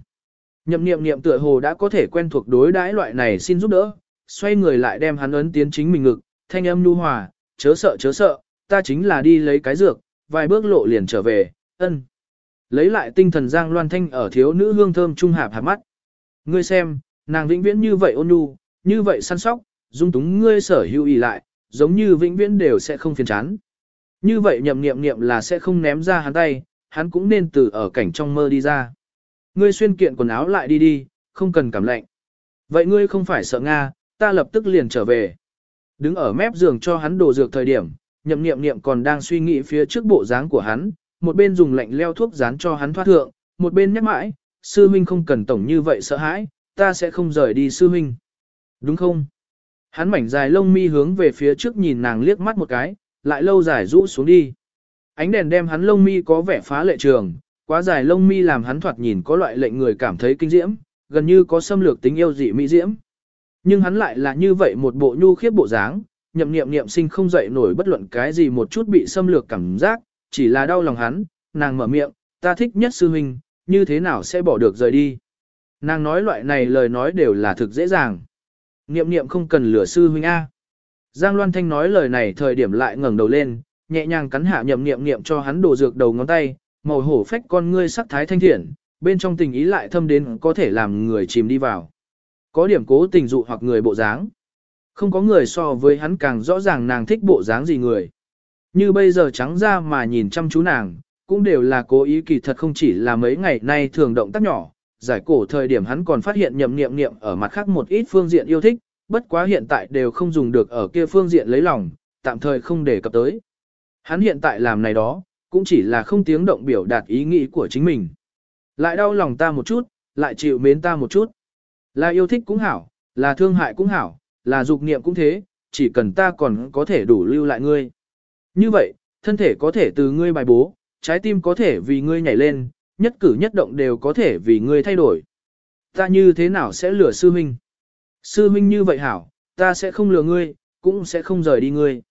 S1: Nhậm niệm niệm tựa hồ đã có thể quen thuộc đối đãi loại này xin giúp đỡ, xoay người lại đem hắn ấn tiến chính mình ngực, thanh âm nu hòa, chớ sợ chớ sợ, ta chính là đi lấy cái dược, vài bước lộ liền trở về, ân. Lấy lại tinh thần Giang Loan Thanh ở thiếu nữ hương thơm trung hạp hạp mắt. Ngươi xem, nàng vĩnh viễn như vậy ôn nhu, như vậy săn sóc, dung túng ngươi sở hữu ý lại, giống như vĩnh viễn đều sẽ không phiền chán. Như vậy nhậm niệm niệm là sẽ không ném ra hắn tay, hắn cũng nên từ ở cảnh trong mơ đi ra. Ngươi xuyên kiện quần áo lại đi đi, không cần cảm lạnh. Vậy ngươi không phải sợ Nga, ta lập tức liền trở về. Đứng ở mép giường cho hắn đổ dược thời điểm, nhậm niệm niệm còn đang suy nghĩ phía trước bộ dáng của hắn, một bên dùng lạnh leo thuốc dán cho hắn thoát thượng, một bên nhắc mãi, sư huynh không cần tổng như vậy sợ hãi, ta sẽ không rời đi sư huynh. Đúng không? Hắn mảnh dài lông mi hướng về phía trước nhìn nàng liếc mắt một cái, lại lâu dài rũ xuống đi. Ánh đèn đem hắn lông mi có vẻ phá lệ trường, quá dài lông mi làm hắn thoạt nhìn có loại lệnh người cảm thấy kinh diễm, gần như có xâm lược tính yêu dị mỹ diễm. Nhưng hắn lại là như vậy một bộ nhu khiếp bộ dáng, nhậm niệm niệm sinh không dậy nổi bất luận cái gì một chút bị xâm lược cảm giác, chỉ là đau lòng hắn, nàng mở miệng, ta thích nhất sư huynh, như thế nào sẽ bỏ được rời đi. Nàng nói loại này lời nói đều là thực dễ dàng. Niệm niệm không cần lửa sư huynh A. Giang Loan Thanh nói lời này thời điểm lại ngẩng đầu lên, nhẹ nhàng cắn hạ nhậm niệm niệm cho hắn đổ dược đầu ngón tay, màu hổ phách con ngươi sắc thái thanh thiện, bên trong tình ý lại thâm đến có thể làm người chìm đi vào có điểm cố tình dụ hoặc người bộ dáng. Không có người so với hắn càng rõ ràng nàng thích bộ dáng gì người. Như bây giờ trắng ra mà nhìn chăm chú nàng, cũng đều là cố ý kỳ thật không chỉ là mấy ngày nay thường động tác nhỏ, giải cổ thời điểm hắn còn phát hiện nhậm niệm niệm ở mặt khác một ít phương diện yêu thích, bất quá hiện tại đều không dùng được ở kia phương diện lấy lòng, tạm thời không để cập tới. Hắn hiện tại làm này đó, cũng chỉ là không tiếng động biểu đạt ý nghĩ của chính mình. Lại đau lòng ta một chút, lại chịu mến ta một chút. Là yêu thích cũng hảo, là thương hại cũng hảo, là dục niệm cũng thế, chỉ cần ta còn có thể đủ lưu lại ngươi. Như vậy, thân thể có thể từ ngươi bài bố, trái tim có thể vì ngươi nhảy lên, nhất cử nhất động đều có thể vì ngươi thay đổi. Ta như thế nào sẽ lừa sư minh? Sư minh như vậy hảo, ta sẽ không lừa ngươi, cũng sẽ không rời đi ngươi.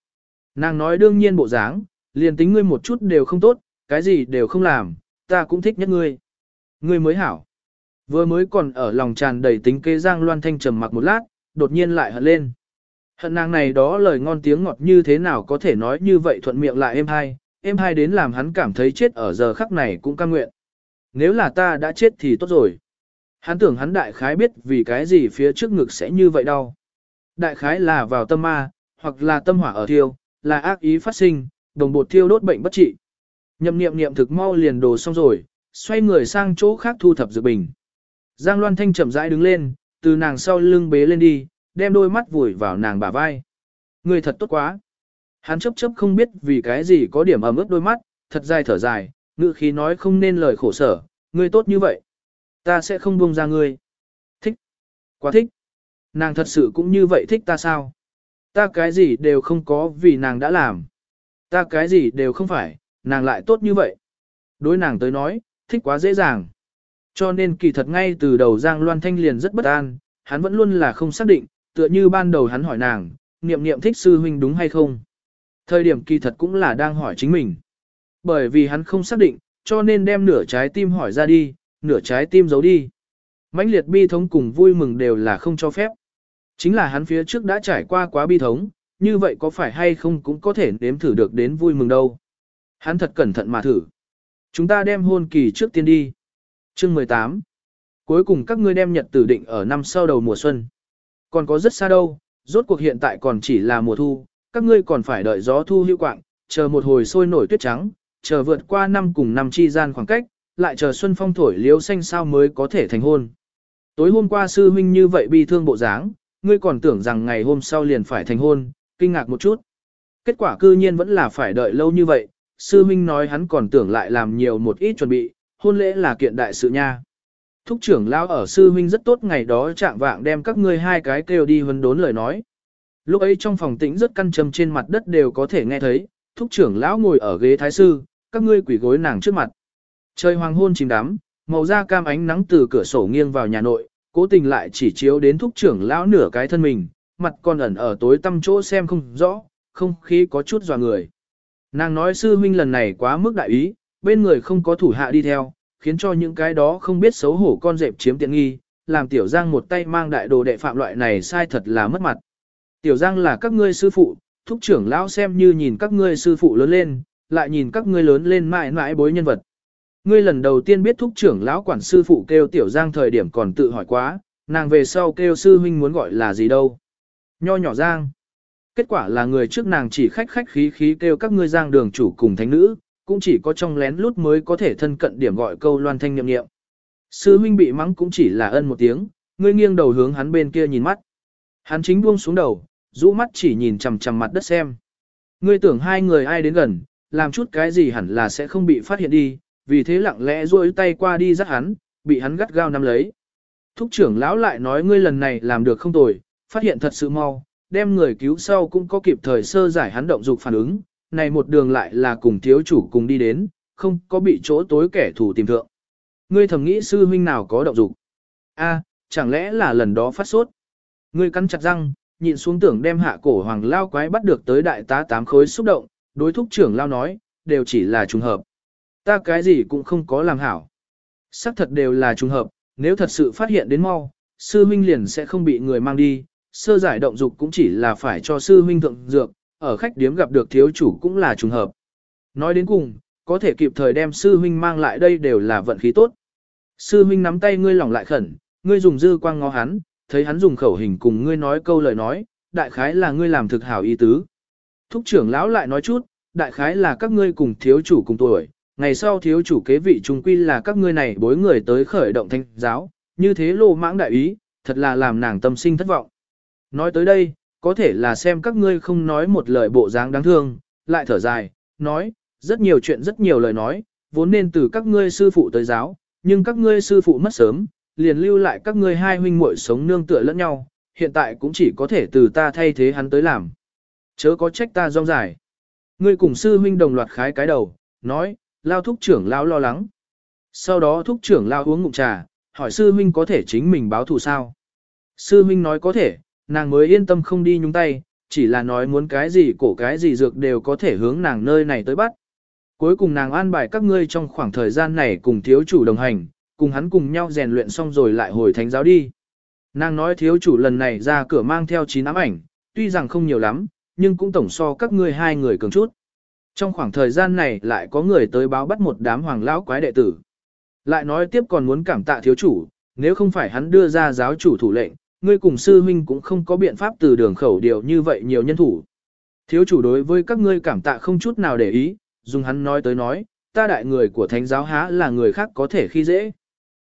S1: Nàng nói đương nhiên bộ dáng, liền tính ngươi một chút đều không tốt, cái gì đều không làm, ta cũng thích nhất ngươi. Ngươi mới hảo. Vừa mới còn ở lòng tràn đầy tính kế Giang Loan Thanh trầm mặc một lát, đột nhiên lại hận lên. Hận nàng này đó lời ngon tiếng ngọt như thế nào có thể nói như vậy thuận miệng lại em hai, em hai đến làm hắn cảm thấy chết ở giờ khắc này cũng cam nguyện. Nếu là ta đã chết thì tốt rồi. Hắn tưởng hắn đại khái biết vì cái gì phía trước ngực sẽ như vậy đau. Đại khái là vào tâm ma, hoặc là tâm hỏa ở thiêu, là ác ý phát sinh, đồng bột thiêu đốt bệnh bất trị. Nhậm niệm niệm thực mau liền đồ xong rồi, xoay người sang chỗ khác thu thập dự bình. Giang Loan Thanh chậm rãi đứng lên, từ nàng sau lưng bế lên đi, đem đôi mắt vùi vào nàng bả vai. Người thật tốt quá. Hắn chấp chấp không biết vì cái gì có điểm ẩm ướt đôi mắt, thật dài thở dài, ngự khí nói không nên lời khổ sở, ngươi tốt như vậy. Ta sẽ không buông ra ngươi. Thích. Quá thích. Nàng thật sự cũng như vậy thích ta sao? Ta cái gì đều không có vì nàng đã làm. Ta cái gì đều không phải, nàng lại tốt như vậy. Đối nàng tới nói, thích quá dễ dàng. Cho nên kỳ thật ngay từ đầu Giang Loan Thanh liền rất bất an, hắn vẫn luôn là không xác định, tựa như ban đầu hắn hỏi nàng, niệm niệm thích sư huynh đúng hay không. Thời điểm kỳ thật cũng là đang hỏi chính mình. Bởi vì hắn không xác định, cho nên đem nửa trái tim hỏi ra đi, nửa trái tim giấu đi. mãnh liệt bi thống cùng vui mừng đều là không cho phép. Chính là hắn phía trước đã trải qua quá bi thống, như vậy có phải hay không cũng có thể nếm thử được đến vui mừng đâu. Hắn thật cẩn thận mà thử. Chúng ta đem hôn kỳ trước tiên đi. Chương 18. Cuối cùng các ngươi đem nhật tử định ở năm sau đầu mùa xuân. Còn có rất xa đâu, rốt cuộc hiện tại còn chỉ là mùa thu, các ngươi còn phải đợi gió thu hữu quạng, chờ một hồi sôi nổi tuyết trắng, chờ vượt qua năm cùng năm chi gian khoảng cách, lại chờ xuân phong thổi liếu xanh sao mới có thể thành hôn. Tối hôm qua sư huynh như vậy bi thương bộ dáng, ngươi còn tưởng rằng ngày hôm sau liền phải thành hôn, kinh ngạc một chút. Kết quả cư nhiên vẫn là phải đợi lâu như vậy, sư huynh nói hắn còn tưởng lại làm nhiều một ít chuẩn bị, hôn lễ là kiện đại sự nha. Thúc trưởng lão ở sư huynh rất tốt ngày đó chạm vạng đem các ngươi hai cái kêu đi huấn đốn lời nói. Lúc ấy trong phòng tĩnh rất căn trầm trên mặt đất đều có thể nghe thấy, thúc trưởng lão ngồi ở ghế thái sư, các ngươi quỷ gối nàng trước mặt. Trời hoàng hôn chìm đắm, màu da cam ánh nắng từ cửa sổ nghiêng vào nhà nội, cố tình lại chỉ chiếu đến thúc trưởng lão nửa cái thân mình, mặt còn ẩn ở tối tăm chỗ xem không rõ, không khí có chút dò người. Nàng nói sư huynh lần này quá mức đại ý, bên người không có thủ hạ đi theo, khiến cho những cái đó không biết xấu hổ con dẹp chiếm tiện nghi, làm tiểu giang một tay mang đại đồ đệ phạm loại này sai thật là mất mặt. Tiểu giang là các ngươi sư phụ, thúc trưởng lão xem như nhìn các ngươi sư phụ lớn lên, lại nhìn các ngươi lớn lên mãi mãi bối nhân vật. Ngươi lần đầu tiên biết thúc trưởng lão quản sư phụ kêu tiểu giang thời điểm còn tự hỏi quá, nàng về sau kêu sư huynh muốn gọi là gì đâu. Nho nhỏ giang. Kết quả là người trước nàng chỉ khách khách khí khí kêu các ngươi giang đường chủ cùng thánh nữ, cũng chỉ có trong lén lút mới có thể thân cận điểm gọi câu loan thanh nhậm nghiệm. Sư huynh bị mắng cũng chỉ là ân một tiếng, ngươi nghiêng đầu hướng hắn bên kia nhìn mắt. Hắn chính buông xuống đầu, rũ mắt chỉ nhìn chằm chằm mặt đất xem. Ngươi tưởng hai người ai đến gần, làm chút cái gì hẳn là sẽ không bị phát hiện đi, vì thế lặng lẽ duỗi tay qua đi dắt hắn, bị hắn gắt gao nắm lấy. Thúc trưởng lão lại nói ngươi lần này làm được không tồi, phát hiện thật sự mau, đem người cứu sau cũng có kịp thời sơ giải hắn động dục phản ứng, này một đường lại là cùng thiếu chủ cùng đi đến, không có bị chỗ tối kẻ thù tìm thượng. Ngươi thầm nghĩ sư huynh nào có động dục? A, chẳng lẽ là lần đó phát sốt? Ngươi cắn chặt răng, nhịn xuống tưởng đem hạ cổ hoàng lao quái bắt được tới đại tá tám khối xúc động, đối thúc trưởng lao nói, đều chỉ là trùng hợp. Ta cái gì cũng không có làm hảo. Sắc thật đều là trùng hợp, nếu thật sự phát hiện đến mau, sư huynh liền sẽ không bị người mang đi, sơ giải động dục cũng chỉ là phải cho sư huynh thượng dược, ở khách điếm gặp được thiếu chủ cũng là trùng hợp. Nói đến cùng, có thể kịp thời đem sư huynh mang lại đây đều là vận khí tốt. Sư huynh nắm tay ngươi lỏng lại khẩn, ngươi dùng dư quang ngó hắn, thấy hắn dùng khẩu hình cùng ngươi nói câu lời nói, đại khái là ngươi làm thực hảo ý tứ. Thúc trưởng lão lại nói chút, đại khái là các ngươi cùng thiếu chủ cùng tuổi, ngày sau thiếu chủ kế vị trung quy là các ngươi này bối người tới khởi động thanh giáo, như thế lô mãng đại ý, thật là làm nàng tâm sinh thất vọng. Nói tới đây, có thể là xem các ngươi không nói một lời bộ dáng đáng thương, lại thở dài, nói, rất nhiều chuyện rất nhiều lời nói, vốn nên từ các ngươi sư phụ tới giáo, nhưng các ngươi sư phụ mất sớm, liền lưu lại các ngươi hai huynh muội sống nương tựa lẫn nhau, hiện tại cũng chỉ có thể từ ta thay thế hắn tới làm. Chớ có trách ta rong dài. Ngươi cùng sư huynh đồng loạt khái cái đầu, nói, lao thúc trưởng lao lo lắng. Sau đó thúc trưởng lao uống ngụm trà, hỏi sư huynh có thể chính mình báo thù sao. Sư huynh nói có thể, nàng mới yên tâm không đi nhúng tay, chỉ là nói muốn cái gì cổ cái gì dược đều có thể hướng nàng nơi này tới bắt. Cuối cùng nàng an bài các ngươi trong khoảng thời gian này cùng thiếu chủ đồng hành, cùng hắn cùng nhau rèn luyện xong rồi lại hồi thánh giáo đi. Nàng nói thiếu chủ lần này ra cửa mang theo chín ám ảnh, tuy rằng không nhiều lắm, nhưng cũng tổng so các ngươi hai người cường chút. Trong khoảng thời gian này lại có người tới báo bắt một đám hoàng lão quái đệ tử. Lại nói tiếp còn muốn cảm tạ thiếu chủ, nếu không phải hắn đưa ra giáo chủ thủ lệnh, ngươi cùng sư huynh cũng không có biện pháp từ đường khẩu điều như vậy nhiều nhân thủ. Thiếu chủ đối với các ngươi cảm tạ không chút nào để ý, dùng hắn nói tới nói, ta đại người của thánh giáo há là người khác có thể khi dễ.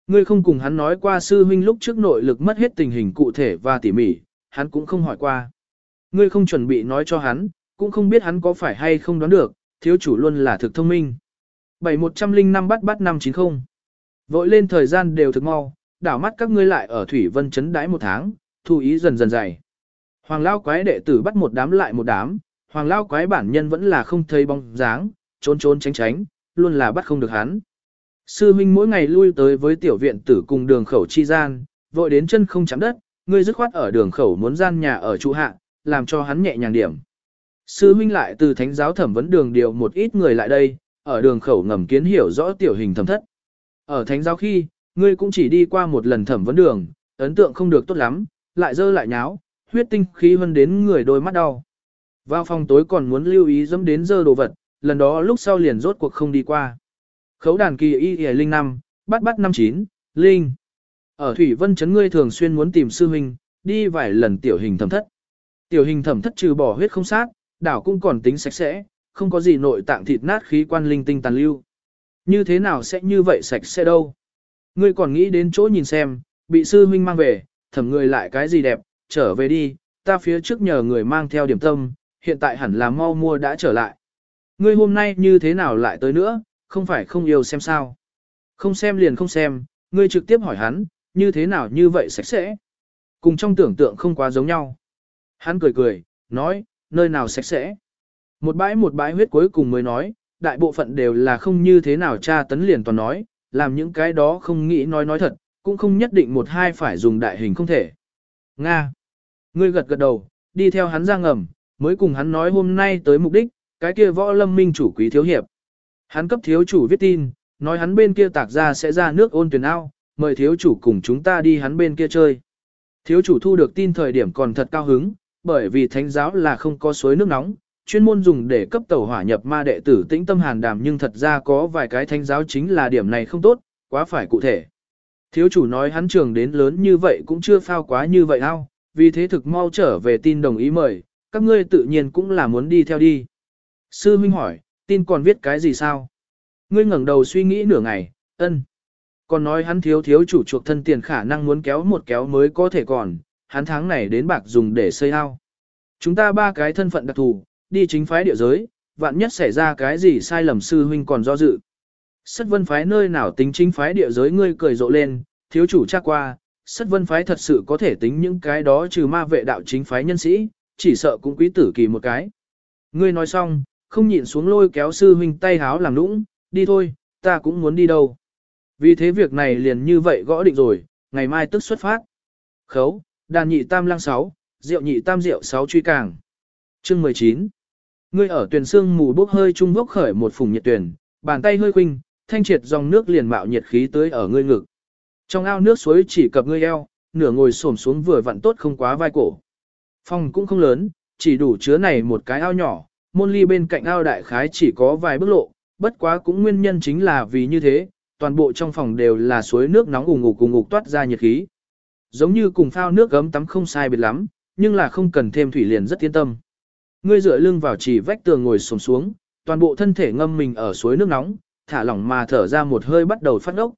S1: Ngươi không cùng hắn nói qua sư huynh lúc trước nội lực mất hết tình hình cụ thể và tỉ mỉ, hắn cũng không hỏi qua. Ngươi không chuẩn bị nói cho hắn, cũng không biết hắn có phải hay không đoán được, thiếu chủ luôn là thực thông minh. 7105 bắt bắt 590. Vội lên thời gian đều thực mau, đảo mắt các ngươi lại ở Thủy Vân chấn đãi một tháng, thu ý dần dần dày. Hoàng lao quái đệ tử bắt một đám lại một đám, hoàng lao quái bản nhân vẫn là không thấy bóng dáng, trốn trốn tránh tránh, luôn là bắt không được hắn. Sư Minh mỗi ngày lui tới với tiểu viện tử cùng đường khẩu chi gian, vội đến chân không chạm đất, ngươi dứt khoát ở đường khẩu muốn gian nhà ở trụ hạ, làm cho hắn nhẹ nhàng điểm. Sư Minh lại từ thánh giáo thẩm vấn đường điều một ít người lại đây, ở đường khẩu ngầm kiến hiểu rõ tiểu hình thẩm thất. Ở thánh giáo khi, ngươi cũng chỉ đi qua một lần thẩm vấn đường, ấn tượng không được tốt lắm, lại dơ lại nháo, huyết tinh khí hơn đến người đôi mắt đau. Vào phòng tối còn muốn lưu ý dẫm đến dơ đồ vật, lần đó lúc sau liền rốt cuộc không đi qua. Khấu đàn kỳ y y linh năm, bắt bắt năm chín, linh. Ở Thủy Vân Trấn ngươi thường xuyên muốn tìm sư huynh, đi vài lần tiểu hình thẩm thất. Tiểu hình thẩm thất trừ bỏ huyết không sát, đảo cũng còn tính sạch sẽ, không có gì nội tạng thịt nát khí quan linh tinh tàn lưu. Như thế nào sẽ như vậy sạch sẽ đâu? Ngươi còn nghĩ đến chỗ nhìn xem, bị sư huynh mang về, thẩm người lại cái gì đẹp, trở về đi, ta phía trước nhờ người mang theo điểm tâm, hiện tại hẳn là mau mua đã trở lại. Ngươi hôm nay như thế nào lại tới nữa, không phải không yêu xem sao. Không xem liền không xem, ngươi trực tiếp hỏi hắn, như thế nào như vậy sạch sẽ. Cùng trong tưởng tượng không quá giống nhau. Hắn cười cười, nói, nơi nào sạch sẽ. Một bãi một bãi huyết cuối cùng mới nói, đại bộ phận đều là không như thế nào cha tấn liền toàn nói, làm những cái đó không nghĩ nói nói thật, cũng không nhất định một hai phải dùng đại hình không thể. Nga. Ngươi gật gật đầu, đi theo hắn ra ngầm, mới cùng hắn nói hôm nay tới mục đích, cái kia võ lâm minh chủ quý thiếu hiệp. Hắn cấp thiếu chủ viết tin, nói hắn bên kia tạc ra sẽ ra nước ôn tuyển ao, mời thiếu chủ cùng chúng ta đi hắn bên kia chơi. Thiếu chủ thu được tin thời điểm còn thật cao hứng, bởi vì thánh giáo là không có suối nước nóng, chuyên môn dùng để cấp tàu hỏa nhập ma đệ tử tĩnh tâm hàn đàm nhưng thật ra có vài cái thánh giáo chính là điểm này không tốt, quá phải cụ thể. Thiếu chủ nói hắn trường đến lớn như vậy cũng chưa phao quá như vậy ao, vì thế thực mau trở về tin đồng ý mời, các ngươi tự nhiên cũng là muốn đi theo đi. Sư huynh hỏi, tin còn viết cái gì sao? Ngươi ngẩng đầu suy nghĩ nửa ngày, ân. Còn nói hắn thiếu thiếu chủ chuộc thân tiền khả năng muốn kéo một kéo mới có thể còn, hắn tháng này đến bạc dùng để xây ao. Chúng ta ba cái thân phận đặc thù, đi chính phái địa giới, vạn nhất xảy ra cái gì sai lầm sư huynh còn do dự. Sất vân phái nơi nào tính chính phái địa giới ngươi cười rộ lên, thiếu chủ chắc qua, sất vân phái thật sự có thể tính những cái đó trừ ma vệ đạo chính phái nhân sĩ, chỉ sợ cũng quý tử kỳ một cái. Ngươi nói xong, không nhịn xuống lôi kéo sư huynh tay háo làm lũng, đi thôi, ta cũng muốn đi đâu. Vì thế việc này liền như vậy gõ định rồi, ngày mai tức xuất phát. Khấu, đàn nhị tam lang sáu, rượu nhị tam rượu sáu truy càng. Chương 19 Ngươi ở tuyển xương mù bốc hơi trung bốc khởi một phùng nhiệt tuyển, bàn tay hơi khuynh, thanh triệt dòng nước liền mạo nhiệt khí tới ở ngươi ngực. Trong ao nước suối chỉ cập ngươi eo, nửa ngồi xổm xuống vừa vặn tốt không quá vai cổ. Phòng cũng không lớn, chỉ đủ chứa này một cái ao nhỏ, môn ly bên cạnh ao đại khái chỉ có vài bước lộ, bất quá cũng nguyên nhân chính là vì như thế, toàn bộ trong phòng đều là suối nước nóng ủng ngục cùng ngục toát ra nhiệt khí. giống như cùng phao nước gấm tắm không sai biệt lắm, nhưng là không cần thêm thủy liền rất yên tâm. Ngươi dựa lưng vào chỉ vách tường ngồi xổm xuống, toàn bộ thân thể ngâm mình ở suối nước nóng, thả lỏng mà thở ra một hơi bắt đầu phát ốc.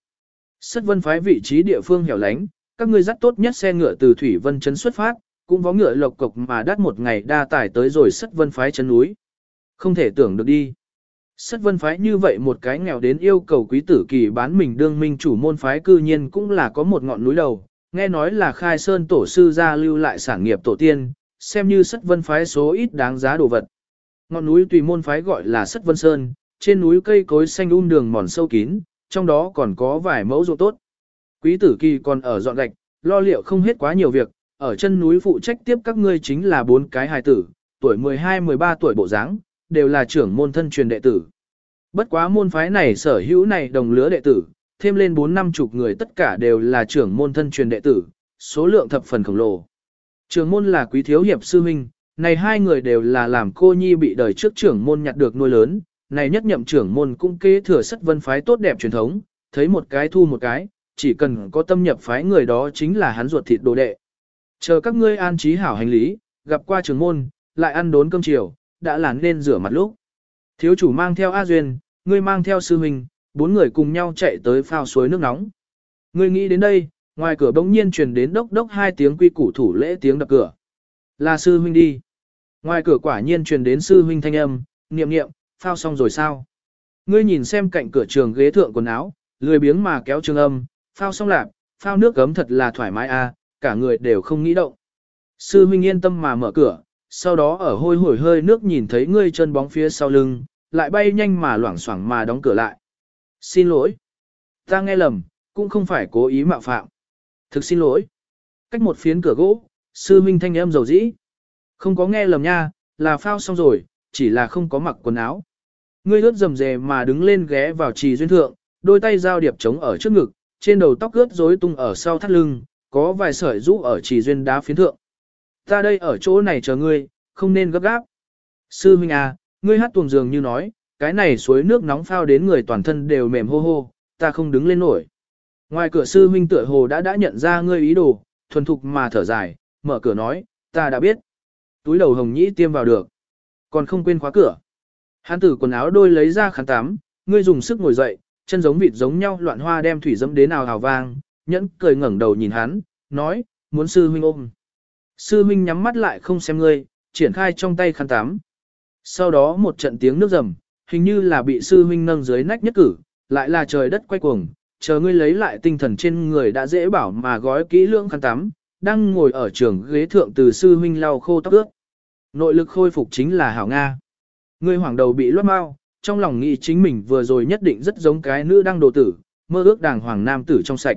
S1: Sất vân phái vị trí địa phương hẻo lánh, các ngươi dắt tốt nhất xe ngựa từ Thủy Vân Trấn xuất phát, cũng vó ngựa lộc cộc mà đắt một ngày đa tải tới rồi sất vân phái chân núi. Không thể tưởng được đi. Sất vân phái như vậy một cái nghèo đến yêu cầu quý tử kỳ bán mình đương minh chủ môn phái cư nhiên cũng là có một ngọn núi đầu, nghe nói là khai sơn tổ sư gia lưu lại sản nghiệp tổ tiên, xem như sất vân phái số ít đáng giá đồ vật. Ngọn núi tùy môn phái gọi là sất vân sơn, trên núi cây cối xanh um đường mòn sâu kín, trong đó còn có vài mẫu ruộng tốt. Quý tử kỳ còn ở dọn gạch, lo liệu không hết quá nhiều việc, ở chân núi phụ trách tiếp các ngươi chính là bốn cái hài tử, tuổi 12-13 tuổi bộ dáng, đều là trưởng môn thân truyền đệ tử. Bất quá môn phái này sở hữu này đồng lứa đệ tử, thêm lên 4 năm chục người tất cả đều là trưởng môn thân truyền đệ tử, số lượng thập phần khổng lồ. Trưởng môn là quý thiếu hiệp sư huynh, này hai người đều là làm cô nhi bị đời trước trưởng môn nhặt được nuôi lớn, này nhất nhậm trưởng môn cũng kế thừa sất vân phái tốt đẹp truyền thống, thấy một cái thu một cái, chỉ cần có tâm nhập phái người đó chính là hắn ruột thịt đồ đệ. Chờ các ngươi an trí hảo hành lý, gặp qua trưởng môn, lại ăn đốn cơm chiều, đã là nên rửa mặt lúc. Thiếu chủ mang theo A Duyên, ngươi mang theo sư huynh, bốn người cùng nhau chạy tới phao suối nước nóng. Ngươi nghĩ đến đây, ngoài cửa bỗng nhiên truyền đến đốc đốc hai tiếng quy củ thủ lễ tiếng đập cửa. Là sư huynh đi. Ngoài cửa quả nhiên truyền đến sư huynh thanh âm, niệm niệm, phao xong rồi sao? Ngươi nhìn xem cạnh cửa trường ghế thượng quần áo, lười biếng mà kéo trường âm, phao xong lạp, phao nước gấm thật là thoải mái à, cả người đều không nghĩ động. Sư huynh yên tâm mà mở cửa, sau đó ở hôi hổi hơi nước nhìn thấy ngươi chân bóng phía sau lưng, lại bay nhanh mà loảng xoảng mà đóng cửa lại. Xin lỗi. Ta nghe lầm, cũng không phải cố ý mạo phạm. Thực xin lỗi. Cách một phiến cửa gỗ, sư minh thanh âm dầu dĩ. Không có nghe lầm nha, là phao xong rồi, chỉ là không có mặc quần áo. Ngươi ướt rầm rề mà đứng lên ghé vào trì duyên thượng, đôi tay giao điệp trống ở trước ngực, trên đầu tóc ướt rối tung ở sau thắt lưng, có vài sợi rũ ở trì duyên đá phiến thượng. Ta đây ở chỗ này chờ ngươi, không nên gấp gáp. Sư huynh à, ngươi hát tuồng dường như nói, cái này suối nước nóng phao đến người toàn thân đều mềm hô hô, ta không đứng lên nổi. Ngoài cửa sư huynh tựa hồ đã đã nhận ra ngươi ý đồ, thuần thục mà thở dài, mở cửa nói, ta đã biết. Túi đầu hồng nhĩ tiêm vào được. Còn không quên khóa cửa. Hắn tử quần áo đôi lấy ra khăn tắm, ngươi dùng sức ngồi dậy, chân giống vịt giống nhau loạn hoa đem thủy dẫm đến nào hào vang, nhẫn cười ngẩng đầu nhìn hắn, nói, muốn sư huynh ôm. Sư huynh nhắm mắt lại không xem ngươi, triển khai trong tay khăn tắm. Sau đó một trận tiếng nước rầm, hình như là bị sư huynh nâng dưới nách nhất cử, lại là trời đất quay cuồng, chờ ngươi lấy lại tinh thần trên người đã dễ bảo mà gói kỹ lưỡng khăn tắm, đang ngồi ở trường ghế thượng từ sư huynh lau khô tóc ướt. Nội lực khôi phục chính là hảo Nga. Ngươi hoàng đầu bị loát mau, trong lòng nghĩ chính mình vừa rồi nhất định rất giống cái nữ đang đồ tử, mơ ước đàng hoàng nam tử trong sạch.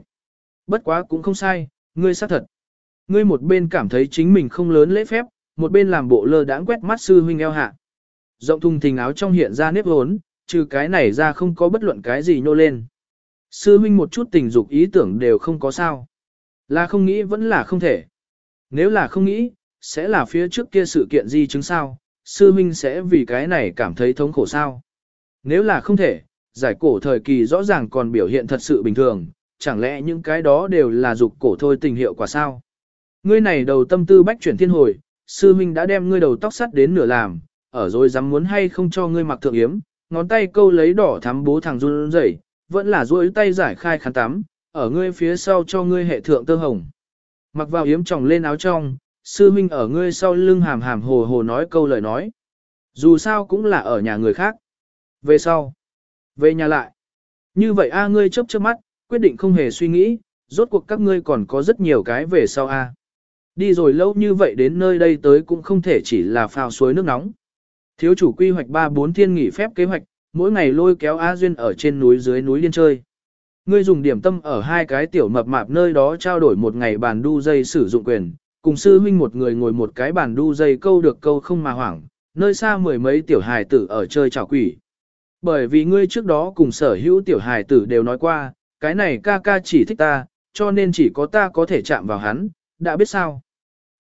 S1: Bất quá cũng không sai, ngươi xác thật. Ngươi một bên cảm thấy chính mình không lớn lễ phép, một bên làm bộ lơ đãng quét mắt sư huynh eo hạ. Rộng thùng thình áo trong hiện ra nếp hốn, trừ cái này ra không có bất luận cái gì nhô lên. Sư huynh một chút tình dục ý tưởng đều không có sao. Là không nghĩ vẫn là không thể. Nếu là không nghĩ, sẽ là phía trước kia sự kiện gì chứng sao, sư huynh sẽ vì cái này cảm thấy thống khổ sao. Nếu là không thể, giải cổ thời kỳ rõ ràng còn biểu hiện thật sự bình thường, chẳng lẽ những cái đó đều là dục cổ thôi tình hiệu quả sao? Ngươi này đầu tâm tư bách chuyển thiên hồi, sư huynh đã đem ngươi đầu tóc sắt đến nửa làm, ở rồi dám muốn hay không cho ngươi mặc thượng yếm, ngón tay câu lấy đỏ thắm bố thằng run rẩy, vẫn là duỗi tay giải khai khăn tắm, ở ngươi phía sau cho ngươi hệ thượng tơ hồng. Mặc vào yếm tròng lên áo trong, sư minh ở ngươi sau lưng hàm hàm hồ hồ nói câu lời nói. Dù sao cũng là ở nhà người khác. Về sau. Về nhà lại. Như vậy a ngươi chớp chớp mắt, quyết định không hề suy nghĩ, rốt cuộc các ngươi còn có rất nhiều cái về sau a. Đi rồi lâu như vậy đến nơi đây tới cũng không thể chỉ là phao suối nước nóng. Thiếu chủ quy hoạch ba bốn thiên nghỉ phép kế hoạch, mỗi ngày lôi kéo A Duyên ở trên núi dưới núi liên chơi. Ngươi dùng điểm tâm ở hai cái tiểu mập mạp nơi đó trao đổi một ngày bàn đu dây sử dụng quyền, cùng sư huynh một người ngồi một cái bàn đu dây câu được câu không mà hoảng, nơi xa mười mấy tiểu hài tử ở chơi trào quỷ. Bởi vì ngươi trước đó cùng sở hữu tiểu hài tử đều nói qua, cái này ca ca chỉ thích ta, cho nên chỉ có ta có thể chạm vào hắn, đã biết sao.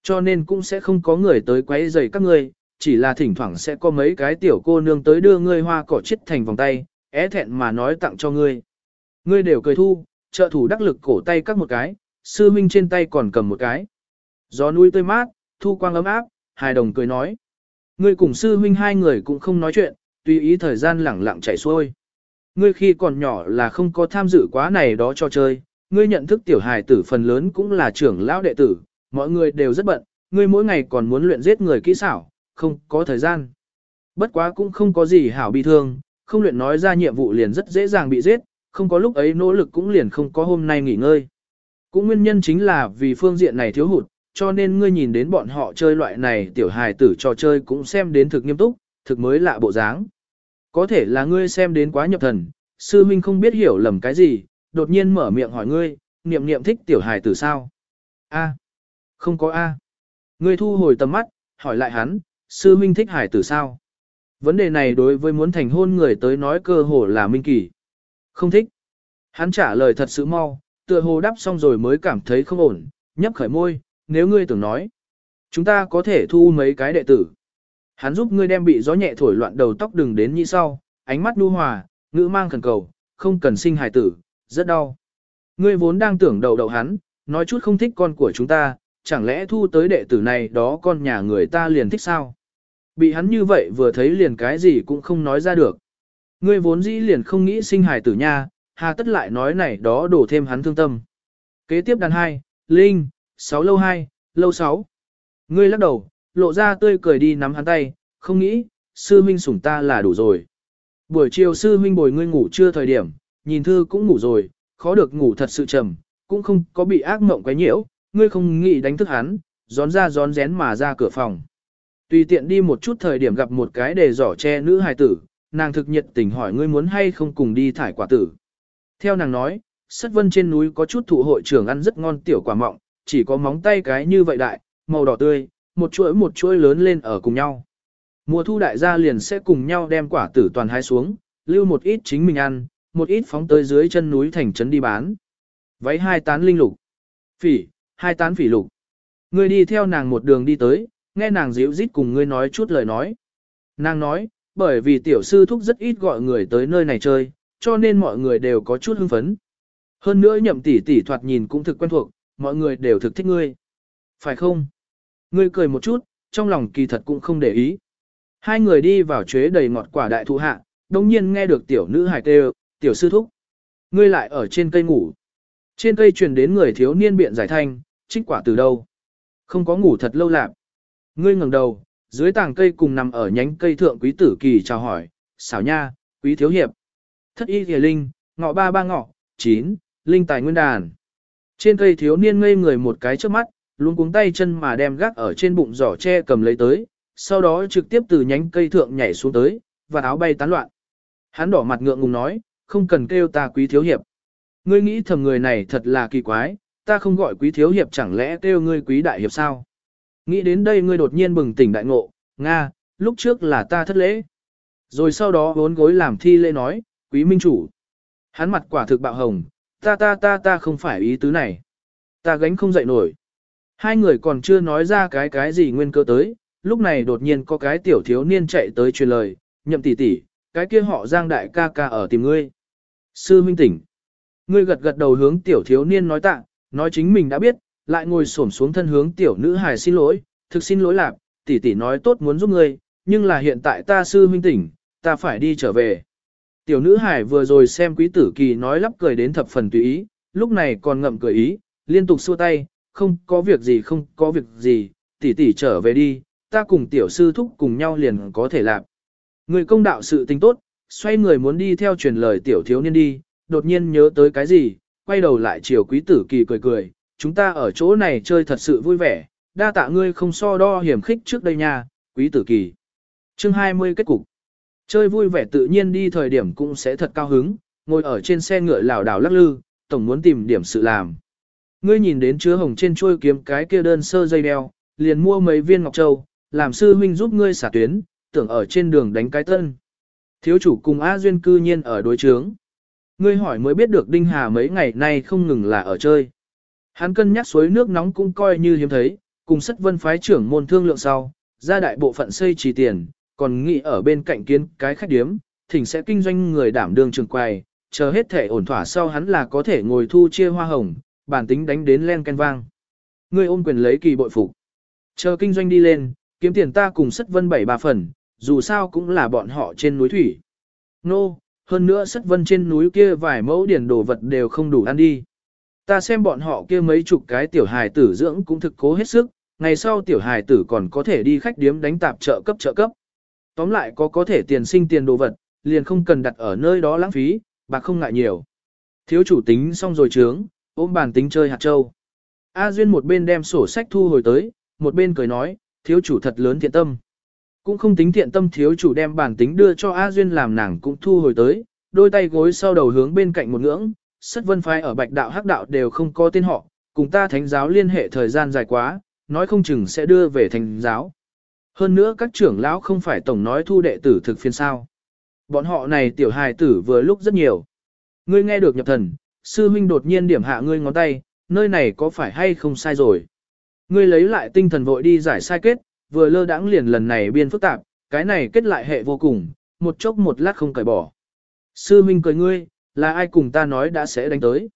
S1: Cho nên cũng sẽ không có người tới quấy rầy các ngươi, chỉ là thỉnh thoảng sẽ có mấy cái tiểu cô nương tới đưa ngươi hoa cỏ chết thành vòng tay, é thẹn mà nói tặng cho ngươi. Ngươi đều cười thu, trợ thủ đắc lực cổ tay cắt một cái, sư huynh trên tay còn cầm một cái. Gió núi tươi mát, thu quang ấm áp, hài đồng cười nói. Ngươi cùng sư huynh hai người cũng không nói chuyện, tùy ý thời gian lẳng lặng chảy xuôi. Ngươi khi còn nhỏ là không có tham dự quá này đó cho chơi, ngươi nhận thức tiểu hài tử phần lớn cũng là trưởng lão đệ tử, mọi người đều rất bận, ngươi mỗi ngày còn muốn luyện giết người kỹ xảo, không có thời gian. Bất quá cũng không có gì hảo bị thương, không luyện nói ra nhiệm vụ liền rất dễ dàng bị giết, không có lúc ấy nỗ lực cũng liền không có hôm nay nghỉ ngơi. Cũng nguyên nhân chính là vì phương diện này thiếu hụt, cho nên ngươi nhìn đến bọn họ chơi loại này tiểu hài tử trò chơi cũng xem đến thực nghiêm túc, thực mới lạ bộ dáng. Có thể là ngươi xem đến quá nhập thần, sư minh không biết hiểu lầm cái gì, đột nhiên mở miệng hỏi ngươi, niệm niệm thích tiểu hài tử sao? A. Không có A. Ngươi thu hồi tầm mắt, hỏi lại hắn, sư minh thích Hải tử sao? Vấn đề này đối với muốn thành hôn người tới nói cơ hồ là minh kỳ. Không thích. Hắn trả lời thật sự mau, tựa hồ đáp xong rồi mới cảm thấy không ổn, nhấp khởi môi, nếu ngươi tưởng nói. Chúng ta có thể thu mấy cái đệ tử. Hắn giúp ngươi đem bị gió nhẹ thổi loạn đầu tóc đừng đến như sau, ánh mắt nu hòa, ngữ mang khẩn cầu, không cần sinh hài tử, rất đau. Ngươi vốn đang tưởng đầu đầu hắn, nói chút không thích con của chúng ta, chẳng lẽ thu tới đệ tử này đó con nhà người ta liền thích sao? Bị hắn như vậy vừa thấy liền cái gì cũng không nói ra được. Ngươi vốn dĩ liền không nghĩ sinh hài tử nha, hà tất lại nói này đó đổ thêm hắn thương tâm. Kế tiếp đàn hai, Linh, 6 lâu 2, lâu 6. Ngươi lắc đầu, lộ ra tươi cười đi nắm hắn tay, không nghĩ, sư huynh sủng ta là đủ rồi. Buổi chiều sư huynh bồi ngươi ngủ chưa thời điểm, nhìn thư cũng ngủ rồi, khó được ngủ thật sự trầm, cũng không có bị ác mộng quấy nhiễu, ngươi không nghĩ đánh thức hắn, gión ra gión rén mà ra cửa phòng. Tùy tiện đi một chút thời điểm gặp một cái đề giỏ che nữ hài tử, nàng thực nhiệt tình hỏi ngươi muốn hay không cùng đi thải quả tử. Theo nàng nói, sất vân trên núi có chút thụ hội trưởng ăn rất ngon tiểu quả mọng, chỉ có móng tay cái như vậy đại, màu đỏ tươi, một chuỗi một chuỗi lớn lên ở cùng nhau. Mùa thu đại gia liền sẽ cùng nhau đem quả tử toàn hái xuống, lưu một ít chính mình ăn, một ít phóng tới dưới chân núi thành trấn đi bán. Váy hai tán linh lục. Phỉ, hai tán phỉ lục. Ngươi đi theo nàng một đường đi tới, nghe nàng díu rít cùng ngươi nói chút lời nói. Nàng nói, bởi vì tiểu sư thúc rất ít gọi người tới nơi này chơi, cho nên mọi người đều có chút hưng phấn. Hơn nữa nhậm tỷ tỷ thoạt nhìn cũng thực quen thuộc, mọi người đều thực thích ngươi. Phải không? Ngươi cười một chút, trong lòng kỳ thật cũng không để ý. Hai người đi vào chuế đầy ngọt quả đại thụ hạ, đồng nhiên nghe được tiểu nữ hài kêu, tiểu sư thúc. Ngươi lại ở trên cây ngủ. Trên cây truyền đến người thiếu niên biện giải thanh, trích quả từ đâu. Không có ngủ thật lâu lạc. Ngươi ngẩng đầu, dưới tàng cây cùng nằm ở nhánh cây thượng quý tử kỳ chào hỏi, xảo nha, quý thiếu hiệp. Thất y thìa linh, ngọ ba ba ngọ, chín, linh tài nguyên đàn. Trên cây thiếu niên ngây người một cái trước mắt, luôn cuống tay chân mà đem gác ở trên bụng giỏ tre cầm lấy tới, sau đó trực tiếp từ nhánh cây thượng nhảy xuống tới, và áo bay tán loạn. Hắn đỏ mặt ngượng ngùng nói, không cần kêu ta quý thiếu hiệp. Ngươi nghĩ thầm người này thật là kỳ quái, ta không gọi quý thiếu hiệp chẳng lẽ kêu ngươi quý đại hiệp sao? Nghĩ đến đây ngươi đột nhiên bừng tỉnh đại ngộ, Nga, lúc trước là ta thất lễ. Rồi sau đó vốn gối làm thi lễ nói, quý minh chủ. Hắn mặt quả thực bạo hồng, ta ta ta ta không phải ý tứ này. Ta gánh không dậy nổi. Hai người còn chưa nói ra cái cái gì nguyên cơ tới, lúc này đột nhiên có cái tiểu thiếu niên chạy tới truyền lời, nhậm tỷ tỷ, cái kia họ giang đại ca ca ở tìm ngươi. Sư minh tỉnh. Ngươi gật gật đầu hướng tiểu thiếu niên nói tạ, nói chính mình đã biết, lại ngồi xổm xuống thân hướng tiểu nữ hài xin lỗi, thực xin lỗi lạc, tỷ tỷ nói tốt muốn giúp ngươi, nhưng là hiện tại ta sư huynh tỉnh, ta phải đi trở về. Tiểu nữ hải vừa rồi xem quý tử kỳ nói lắp cười đến thập phần tùy ý, lúc này còn ngậm cười ý, liên tục xua tay, không có việc gì không có việc gì, tỷ tỷ trở về đi, ta cùng tiểu sư thúc cùng nhau liền có thể làm. Người công đạo sự tình tốt, xoay người muốn đi theo truyền lời tiểu thiếu niên đi, đột nhiên nhớ tới cái gì, quay đầu lại chiều quý tử kỳ cười cười, chúng ta ở chỗ này chơi thật sự vui vẻ, đa tạ ngươi không so đo hiểm khích trước đây nha, quý tử kỳ. Chương 20 kết cục. Chơi vui vẻ tự nhiên đi thời điểm cũng sẽ thật cao hứng, ngồi ở trên xe ngựa lảo đảo lắc lư, tổng muốn tìm điểm sự làm. Ngươi nhìn đến chứa hồng trên chuôi kiếm cái kia đơn sơ dây đeo, liền mua mấy viên ngọc châu, làm sư huynh giúp ngươi xả tuyến, tưởng ở trên đường đánh cái tân. Thiếu chủ cùng A Duyên cư nhiên ở đối chướng. Ngươi hỏi mới biết được Đinh Hà mấy ngày nay không ngừng là ở chơi. Hắn cân nhắc suối nước nóng cũng coi như hiếm thấy, cùng sất vân phái trưởng môn thương lượng sau, ra đại bộ phận xây trì tiền, còn nghĩ ở bên cạnh kiến cái khách điếm, thỉnh sẽ kinh doanh người đảm đương trường quầy, chờ hết thể ổn thỏa sau hắn là có thể ngồi thu chia hoa hồng, bản tính đánh đến len ken vang. người ôm quyền lấy kỳ bội phục. Chờ kinh doanh đi lên, kiếm tiền ta cùng sất vân bảy ba phần, dù sao cũng là bọn họ trên núi thủy. Nô, no, hơn nữa sất vân trên núi kia vài mẫu điển đồ vật đều không đủ ăn đi. Ta xem bọn họ kia mấy chục cái tiểu hài tử dưỡng cũng thực cố hết sức, ngày sau tiểu hài tử còn có thể đi khách điếm đánh tạp trợ cấp trợ cấp. Tóm lại có có thể tiền sinh tiền đồ vật, liền không cần đặt ở nơi đó lãng phí, bạc không ngại nhiều. Thiếu chủ tính xong rồi trướng, ôm bàn tính chơi hạt châu. A Duyên một bên đem sổ sách thu hồi tới, một bên cười nói, thiếu chủ thật lớn thiện tâm. Cũng không tính thiện tâm thiếu chủ đem bản tính đưa cho A Duyên làm nàng cũng thu hồi tới, đôi tay gối sau đầu hướng bên cạnh một ngưỡng, sất vân phái ở bạch đạo hắc đạo đều không có tên họ, cùng ta thánh giáo liên hệ thời gian dài quá, nói không chừng sẽ đưa về thánh giáo. Hơn nữa các trưởng lão không phải tổng nói thu đệ tử thực phiên sao. Bọn họ này tiểu hài tử vừa lúc rất nhiều. Ngươi nghe được nhập thần, sư huynh đột nhiên điểm hạ ngươi ngón tay, nơi này có phải hay không sai rồi. Ngươi lấy lại tinh thần vội đi giải sai kết, vừa lơ đãng liền lần này biên phức tạp, cái này kết lại hệ vô cùng, một chốc một lát không cởi bỏ. Sư huynh cười ngươi, là ai cùng ta nói đã sẽ đánh tới.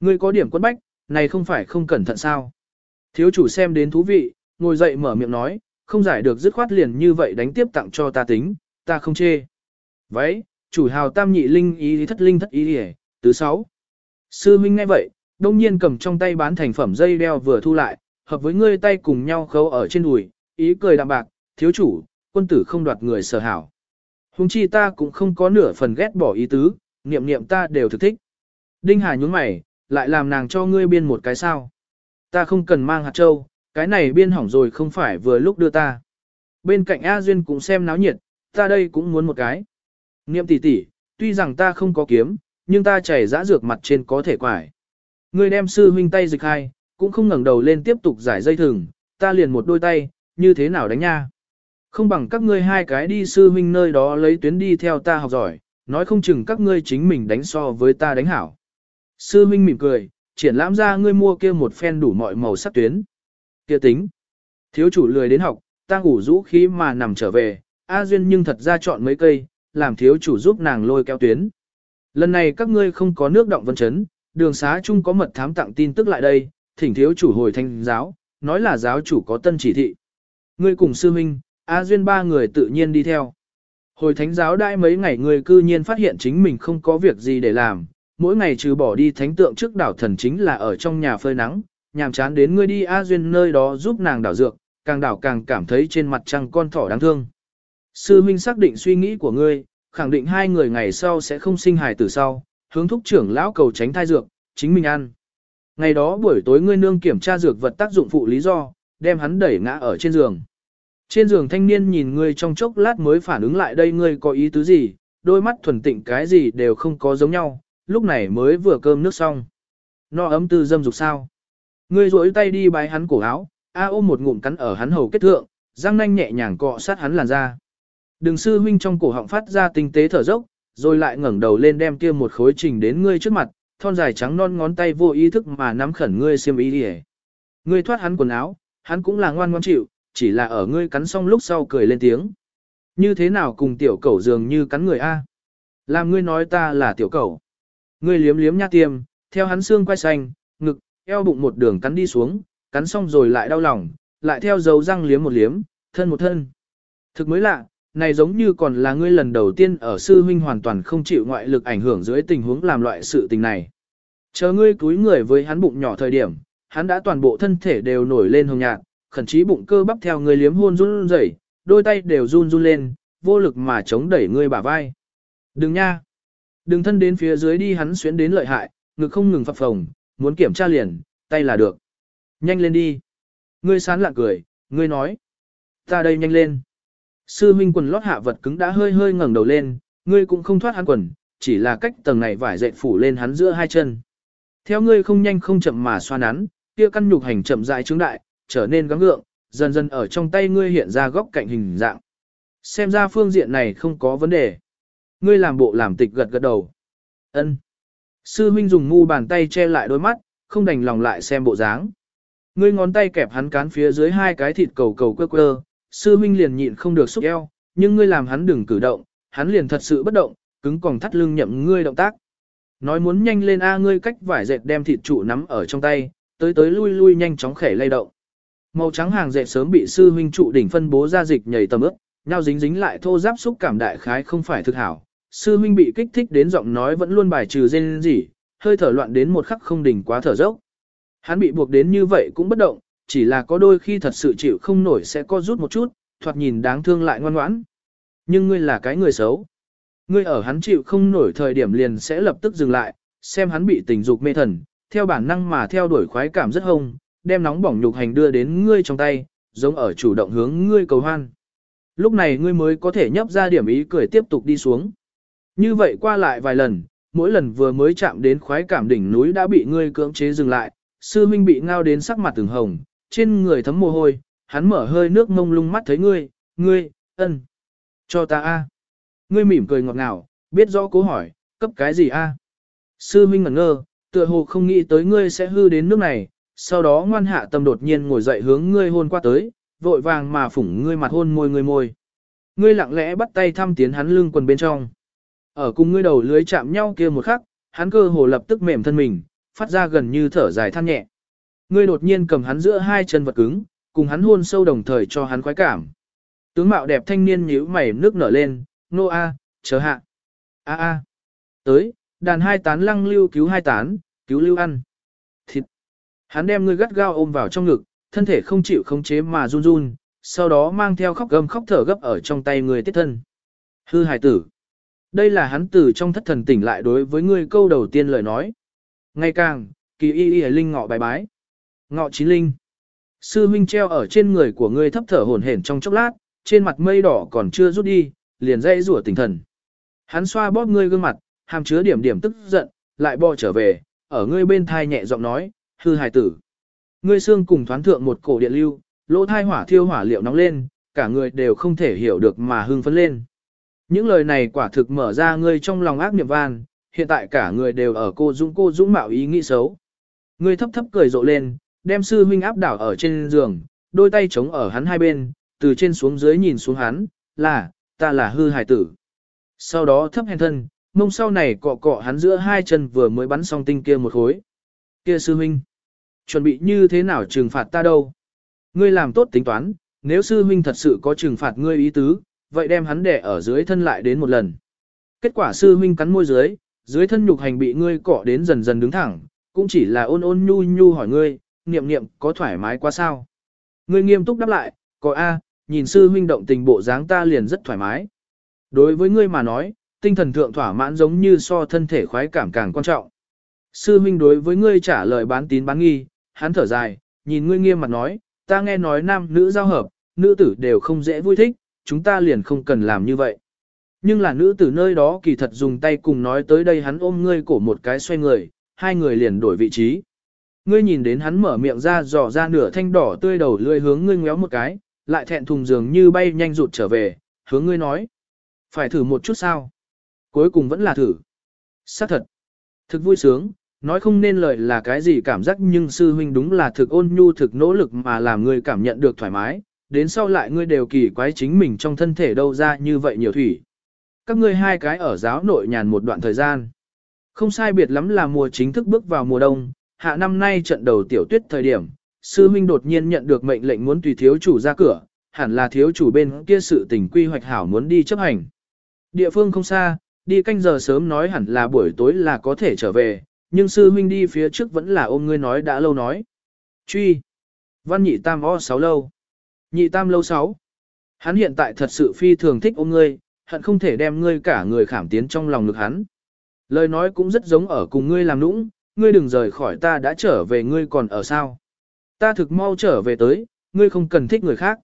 S1: Ngươi có điểm quân bách, này không phải không cẩn thận sao. Thiếu chủ xem đến thú vị, ngồi dậy mở miệng nói, không giải được dứt khoát liền như vậy đánh tiếp tặng cho ta tính, ta không chê. Vậy, chủ hào tam nhị linh ý thất linh thất ý hề, thứ sáu. Sư huynh nghe vậy, đông nhiên cầm trong tay bán thành phẩm dây đeo vừa thu lại, hợp với ngươi tay cùng nhau khâu ở trên đùi, ý cười đạm bạc, thiếu chủ, quân tử không đoạt người sở hảo. Hùng chi ta cũng không có nửa phần ghét bỏ ý tứ, niệm niệm ta đều thực thích. Đinh Hà nhún mày, lại làm nàng cho ngươi biên một cái sao. Ta không cần mang hạt châu, cái này biên hỏng rồi không phải vừa lúc đưa ta. Bên cạnh A Duyên cũng xem náo nhiệt, ta đây cũng muốn một cái. Niệm tỷ tỷ, tuy rằng ta không có kiếm, nhưng ta chảy dã dược mặt trên có thể quải. Ngươi đem sư huynh tay dịch hai, cũng không ngẩng đầu lên tiếp tục giải dây thừng, ta liền một đôi tay, như thế nào đánh nha. Không bằng các ngươi hai cái đi sư huynh nơi đó lấy tuyến đi theo ta học giỏi, nói không chừng các ngươi chính mình đánh so với ta đánh hảo. Sư huynh mỉm cười, triển lãm ra ngươi mua kia một phen đủ mọi màu sắc tuyến. Kia tính. Thiếu chủ lười đến học, ta ngủ rũ khí mà nằm trở về, A Duyên nhưng thật ra chọn mấy cây, làm thiếu chủ giúp nàng lôi kéo tuyến. Lần này các ngươi không có nước động vân chấn, đường xá chung có mật thám tặng tin tức lại đây, thỉnh thiếu chủ hồi thanh giáo, nói là giáo chủ có tân chỉ thị. Ngươi cùng sư huynh, A Duyên ba người tự nhiên đi theo. Hồi thánh giáo đãi mấy ngày người cư nhiên phát hiện chính mình không có việc gì để làm, mỗi ngày trừ bỏ đi thánh tượng trước đảo thần chính là ở trong nhà phơi nắng, nhàm chán đến ngươi đi A Duyên nơi đó giúp nàng đảo dược, càng đảo càng cảm thấy trên mặt trăng con thỏ đáng thương. Sư huynh xác định suy nghĩ của ngươi, khẳng định hai người ngày sau sẽ không sinh hài tử sau, hướng thúc trưởng lão cầu tránh thai dược, chính mình ăn. Ngày đó buổi tối ngươi nương kiểm tra dược vật tác dụng phụ lý do, đem hắn đẩy ngã ở trên giường. Trên giường thanh niên nhìn ngươi trong chốc lát mới phản ứng lại đây ngươi có ý tứ gì, đôi mắt thuần tịnh cái gì đều không có giống nhau, lúc này mới vừa cơm nước xong. No ấm tư dâm dục sao. Ngươi rỗi tay đi bái hắn cổ áo, A ôm một ngụm cắn ở hắn hầu kết thượng, răng nanh nhẹ nhàng cọ sát hắn làn da. đường sư huynh trong cổ họng phát ra tinh tế thở dốc, rồi lại ngẩng đầu lên đem kia một khối trình đến ngươi trước mặt, thon dài trắng non ngón tay vô ý thức mà nắm khẩn ngươi xiêm y đi Ngươi thoát hắn quần áo, hắn cũng là ngoan ngoãn chịu, chỉ là ở ngươi cắn xong lúc sau cười lên tiếng. Như thế nào cùng tiểu cẩu dường như cắn người A? Làm ngươi nói ta là tiểu cẩu. Ngươi liếm liếm nha tiêm, theo hắn xương quay xanh, ngực, eo bụng một đường cắn đi xuống, cắn xong rồi lại đau lòng, lại theo dấu răng liếm một liếm, thân một thân. Thực mới lạ, này giống như còn là ngươi lần đầu tiên ở sư huynh hoàn toàn không chịu ngoại lực ảnh hưởng dưới tình huống làm loại sự tình này. Chờ ngươi cúi người với hắn bụng nhỏ thời điểm, hắn đã toàn bộ thân thể đều nổi lên hồng nhạt, khẩn chí bụng cơ bắp theo người liếm hôn run rẩy, đôi tay đều run run lên, vô lực mà chống đẩy ngươi bả vai. Đừng nha! Đừng thân đến phía dưới đi hắn xuyến đến lợi hại, ngực không ngừng phập phồng, muốn kiểm tra liền, tay là được. Nhanh lên đi! Ngươi sán lạ cười, ngươi nói. Ta đây nhanh lên. Sư huynh quần lót hạ vật cứng đã hơi hơi ngẩng đầu lên, ngươi cũng không thoát hắn quần, chỉ là cách tầng này vải dệt phủ lên hắn giữa hai chân. Theo ngươi không nhanh không chậm mà xoa nắn, kia căn nhục hành chậm rãi trướng đại, trở nên gắng gượng, dần dần ở trong tay ngươi hiện ra góc cạnh hình dạng. Xem ra phương diện này không có vấn đề. Ngươi làm bộ làm tịch gật gật đầu. Ân. Sư huynh dùng ngu bàn tay che lại đôi mắt, không đành lòng lại xem bộ dáng. Ngươi ngón tay kẹp hắn cán phía dưới hai cái thịt cầu cầu quơ quơ, sư huynh liền nhịn không được xúc eo, nhưng ngươi làm hắn đừng cử động, hắn liền thật sự bất động, cứng còng thắt lưng nhậm ngươi động tác. Nói muốn nhanh lên a ngươi cách vải dệt đem thịt trụ nắm ở trong tay, tới tới lui lui nhanh chóng khẻ lay động. Màu trắng hàng dệt sớm bị sư huynh trụ đỉnh phân bố ra dịch nhảy tầm ướp, nhau dính dính lại thô giáp xúc cảm đại khái không phải thực hảo. Sư huynh bị kích thích đến giọng nói vẫn luôn bài trừ rên rỉ, hơi thở loạn đến một khắc không đỉnh quá thở dốc. Hắn bị buộc đến như vậy cũng bất động, chỉ là có đôi khi thật sự chịu không nổi sẽ co rút một chút, thoạt nhìn đáng thương lại ngoan ngoãn. Nhưng ngươi là cái người xấu. Ngươi ở hắn chịu không nổi thời điểm liền sẽ lập tức dừng lại, xem hắn bị tình dục mê thần, theo bản năng mà theo đuổi khoái cảm rất hông, đem nóng bỏng nhục hành đưa đến ngươi trong tay, giống ở chủ động hướng ngươi cầu hoan. Lúc này ngươi mới có thể nhấp ra điểm ý cười tiếp tục đi xuống. Như vậy qua lại vài lần, mỗi lần vừa mới chạm đến khoái cảm đỉnh núi đã bị ngươi cưỡng chế dừng lại, sư minh bị ngao đến sắc mặt từng hồng, trên người thấm mồ hôi, hắn mở hơi nước ngông lung mắt thấy ngươi, ngươi, ân, cho ta a. Ngươi mỉm cười ngọt ngào, biết rõ cố hỏi, cấp cái gì a? Sư minh ngẩn ngơ, tựa hồ không nghĩ tới ngươi sẽ hư đến nước này, sau đó ngoan hạ tâm đột nhiên ngồi dậy hướng ngươi hôn qua tới, vội vàng mà phủng ngươi mặt hôn môi ngươi môi. Ngươi lặng lẽ bắt tay thăm tiến hắn lưng quần bên trong. Ở cùng ngươi đầu lưới chạm nhau kia một khắc, hắn cơ hồ lập tức mềm thân mình, phát ra gần như thở dài than nhẹ. Ngươi đột nhiên cầm hắn giữa hai chân vật cứng, cùng hắn hôn sâu đồng thời cho hắn khoái cảm. Tướng mạo đẹp thanh niên nhíu mày nước nở lên, nô a, chờ hạ. A a. Tới, đàn hai tán lăng lưu cứu hai tán, cứu lưu ăn. Hắn đem ngươi gắt gao ôm vào trong ngực, thân thể không chịu khống chế mà run run, sau đó mang theo khóc gầm khóc thở gấp ở trong tay người tiết thân. Hư hải tử. Đây là hắn từ trong thất thần tỉnh lại đối với ngươi câu đầu tiên lời nói. Ngày càng, kỳ y y linh ngọ bài bái. Ngọ chín linh. Sư huynh treo ở trên người của ngươi thấp thở hổn hển trong chốc lát, trên mặt mây đỏ còn chưa rút đi, liền dây rủa tinh thần. Hắn xoa bóp ngươi gương mặt, hàm chứa điểm điểm tức giận, lại bò trở về, ở ngươi bên thai nhẹ giọng nói, hư hài tử. Ngươi xương cùng thoán thượng một cổ điện lưu, lỗ thai hỏa thiêu hỏa liệu nóng lên, cả người đều không thể hiểu được mà hưng phấn lên. Những lời này quả thực mở ra ngươi trong lòng ác niệm van, hiện tại cả người đều ở cô dũng cô dũng mạo ý nghĩ xấu. Ngươi thấp thấp cười rộ lên, đem sư huynh áp đảo ở trên giường, đôi tay chống ở hắn hai bên, từ trên xuống dưới nhìn xuống hắn, là, ta là hư hài tử. Sau đó thấp hèn thân, mông sau này cọ cọ hắn giữa hai chân vừa mới bắn xong tinh kia một khối. Kia sư huynh, chuẩn bị như thế nào trừng phạt ta đâu? Ngươi làm tốt tính toán, nếu sư huynh thật sự có trừng phạt ngươi ý tứ, vậy đem hắn đẻ ở dưới thân lại đến một lần. Kết quả sư huynh cắn môi dưới, dưới thân nhục hành bị ngươi cọ đến dần dần đứng thẳng, cũng chỉ là ôn ôn nhu nhu hỏi ngươi, niệm niệm có thoải mái quá sao? Ngươi nghiêm túc đáp lại, có a, nhìn sư huynh động tình bộ dáng ta liền rất thoải mái. Đối với ngươi mà nói, tinh thần thượng thỏa mãn giống như so thân thể khoái cảm càng quan trọng. Sư huynh đối với ngươi trả lời bán tín bán nghi, hắn thở dài, nhìn ngươi nghiêm mặt nói, ta nghe nói nam nữ giao hợp, nữ tử đều không dễ vui thích, chúng ta liền không cần làm như vậy. Nhưng là nữ tử nơi đó kỳ thật dùng tay cùng nói tới đây hắn ôm ngươi cổ một cái xoay người, hai người liền đổi vị trí. Ngươi nhìn đến hắn mở miệng ra dò ra nửa thanh đỏ tươi đầu lươi hướng ngươi ngéo một cái, lại thẹn thùng dường như bay nhanh rụt trở về, hướng ngươi nói. Phải thử một chút sao? Cuối cùng vẫn là thử. Xác thật. Thực vui sướng, nói không nên lời là cái gì cảm giác nhưng sư huynh đúng là thực ôn nhu thực nỗ lực mà làm ngươi cảm nhận được thoải mái, đến sau lại ngươi đều kỳ quái chính mình trong thân thể đâu ra như vậy nhiều thủy. Các ngươi hai cái ở giáo nội nhàn một đoạn thời gian. Không sai biệt lắm là mùa chính thức bước vào mùa đông, hạ năm nay trận đầu tiểu tuyết thời điểm, sư huynh đột nhiên nhận được mệnh lệnh muốn tùy thiếu chủ ra cửa, hẳn là thiếu chủ bên kia sự tình quy hoạch hảo muốn đi chấp hành. Địa phương không xa, đi canh giờ sớm nói hẳn là buổi tối là có thể trở về, nhưng sư huynh đi phía trước vẫn là ôm ngươi nói đã lâu nói. Truy. Văn nhị tam o sáu lâu. Nhị tam lâu sáu. Hắn hiện tại thật sự phi thường thích ôm ngươi, hận không thể đem ngươi cả người khảm tiến trong lòng ngực hắn. Lời nói cũng rất giống ở cùng ngươi làm nũng, ngươi đừng rời khỏi ta đã trở về ngươi còn ở sao. Ta thực mau trở về tới, ngươi không cần thích người khác.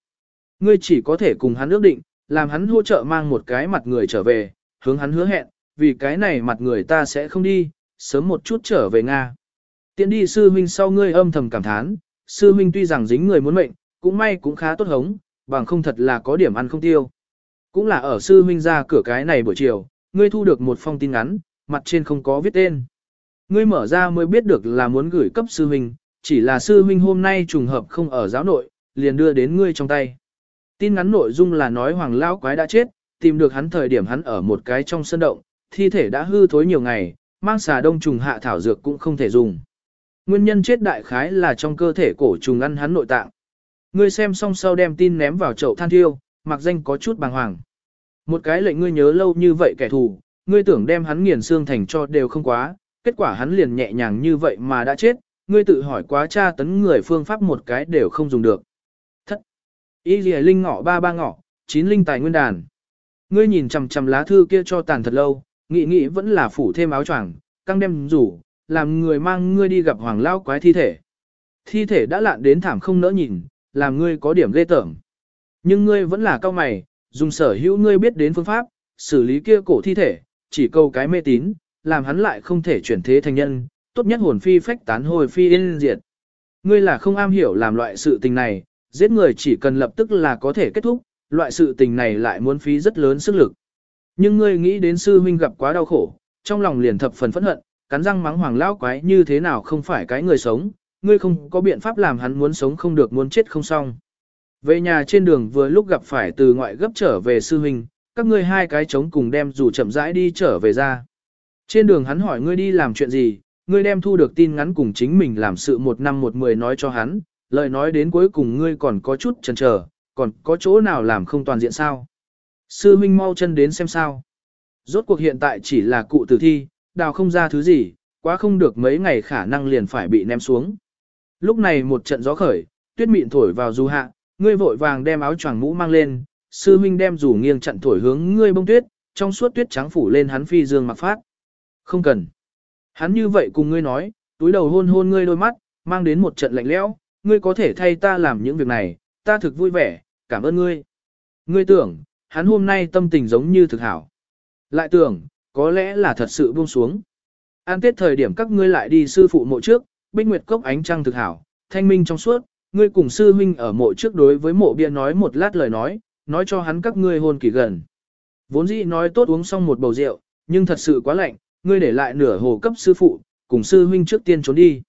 S1: Ngươi chỉ có thể cùng hắn ước định, làm hắn hỗ trợ mang một cái mặt người trở về, hướng hắn hứa hẹn, vì cái này mặt người ta sẽ không đi, sớm một chút trở về Nga. tiến đi sư huynh sau ngươi âm thầm cảm thán, sư huynh tuy rằng dính người muốn mệnh, cũng may cũng khá tốt hống, bằng không thật là có điểm ăn không tiêu. Cũng là ở sư huynh ra cửa cái này buổi chiều, ngươi thu được một phong tin ngắn, mặt trên không có viết tên. Ngươi mở ra mới biết được là muốn gửi cấp sư huynh, chỉ là sư huynh hôm nay trùng hợp không ở giáo nội, liền đưa đến ngươi trong tay. Tin ngắn nội dung là nói hoàng lão quái đã chết, tìm được hắn thời điểm hắn ở một cái trong sân động, thi thể đã hư thối nhiều ngày, mang xà đông trùng hạ thảo dược cũng không thể dùng. Nguyên nhân chết đại khái là trong cơ thể cổ trùng ăn hắn nội tạng. Ngươi xem xong sau đem tin ném vào chậu than thiêu, mặc danh có chút bàng hoàng. Một cái lệnh ngươi nhớ lâu như vậy kẻ thù, ngươi tưởng đem hắn nghiền xương thành cho đều không quá, kết quả hắn liền nhẹ nhàng như vậy mà đã chết, ngươi tự hỏi quá tra tấn người phương pháp một cái đều không dùng được. Thất. Y lìa linh ngọ ba ba ngọ, chín linh tài nguyên đàn. Ngươi nhìn chằm chằm lá thư kia cho tàn thật lâu, nghĩ nghĩ vẫn là phủ thêm áo choàng, căng đem rủ, làm người mang ngươi đi gặp hoàng lao quái thi thể. Thi thể đã lạn đến thảm không nỡ nhìn, làm ngươi có điểm ghê tởm. Nhưng ngươi vẫn là cao mày, dùng sở hữu ngươi biết đến phương pháp, xử lý kia cổ thi thể, chỉ câu cái mê tín, làm hắn lại không thể chuyển thế thành nhân, tốt nhất hồn phi phách tán hồi phi yên diệt. Ngươi là không am hiểu làm loại sự tình này, giết người chỉ cần lập tức là có thể kết thúc, loại sự tình này lại muốn phí rất lớn sức lực. Nhưng ngươi nghĩ đến sư huynh gặp quá đau khổ, trong lòng liền thập phần phẫn hận, cắn răng mắng hoàng lão quái như thế nào không phải cái người sống, ngươi không có biện pháp làm hắn muốn sống không được muốn chết không xong. Về nhà trên đường vừa lúc gặp phải từ ngoại gấp trở về sư huynh, các ngươi hai cái trống cùng đem dù chậm rãi đi trở về ra. Trên đường hắn hỏi ngươi đi làm chuyện gì, ngươi đem thu được tin ngắn cùng chính mình làm sự một năm một mười nói cho hắn, lời nói đến cuối cùng ngươi còn có chút chần chờ, còn có chỗ nào làm không toàn diện sao. Sư huynh mau chân đến xem sao. Rốt cuộc hiện tại chỉ là cụ tử thi, đào không ra thứ gì, quá không được mấy ngày khả năng liền phải bị ném xuống. Lúc này một trận gió khởi, tuyết mịn thổi vào du hạ, ngươi vội vàng đem áo choàng mũ mang lên, sư huynh đem rủ nghiêng chặn thổi hướng ngươi bông tuyết, trong suốt tuyết trắng phủ lên hắn phi dương mặc phát. Không cần. Hắn như vậy cùng ngươi nói, túi đầu hôn hôn ngươi đôi mắt, mang đến một trận lạnh lẽo, ngươi có thể thay ta làm những việc này, ta thực vui vẻ, cảm ơn ngươi. Ngươi tưởng, hắn hôm nay tâm tình giống như thực hảo. Lại tưởng, có lẽ là thật sự buông xuống. An tiết thời điểm các ngươi lại đi sư phụ mộ trước, bích nguyệt cốc ánh trăng thực hảo, thanh minh trong suốt, ngươi cùng sư huynh ở mộ trước đối với mộ bia nói một lát lời nói, nói cho hắn các ngươi hôn kỳ gần. Vốn dĩ nói tốt uống xong một bầu rượu, nhưng thật sự quá lạnh, ngươi để lại nửa hồ cấp sư phụ, cùng sư huynh trước tiên trốn đi.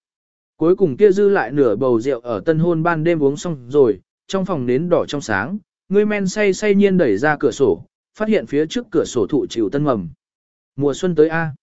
S1: Cuối cùng kia dư lại nửa bầu rượu ở tân hôn ban đêm uống xong rồi, trong phòng nến đỏ trong sáng, ngươi men say say nhiên đẩy ra cửa sổ, phát hiện phía trước cửa sổ thụ chịu tân mầm. Mùa xuân tới A.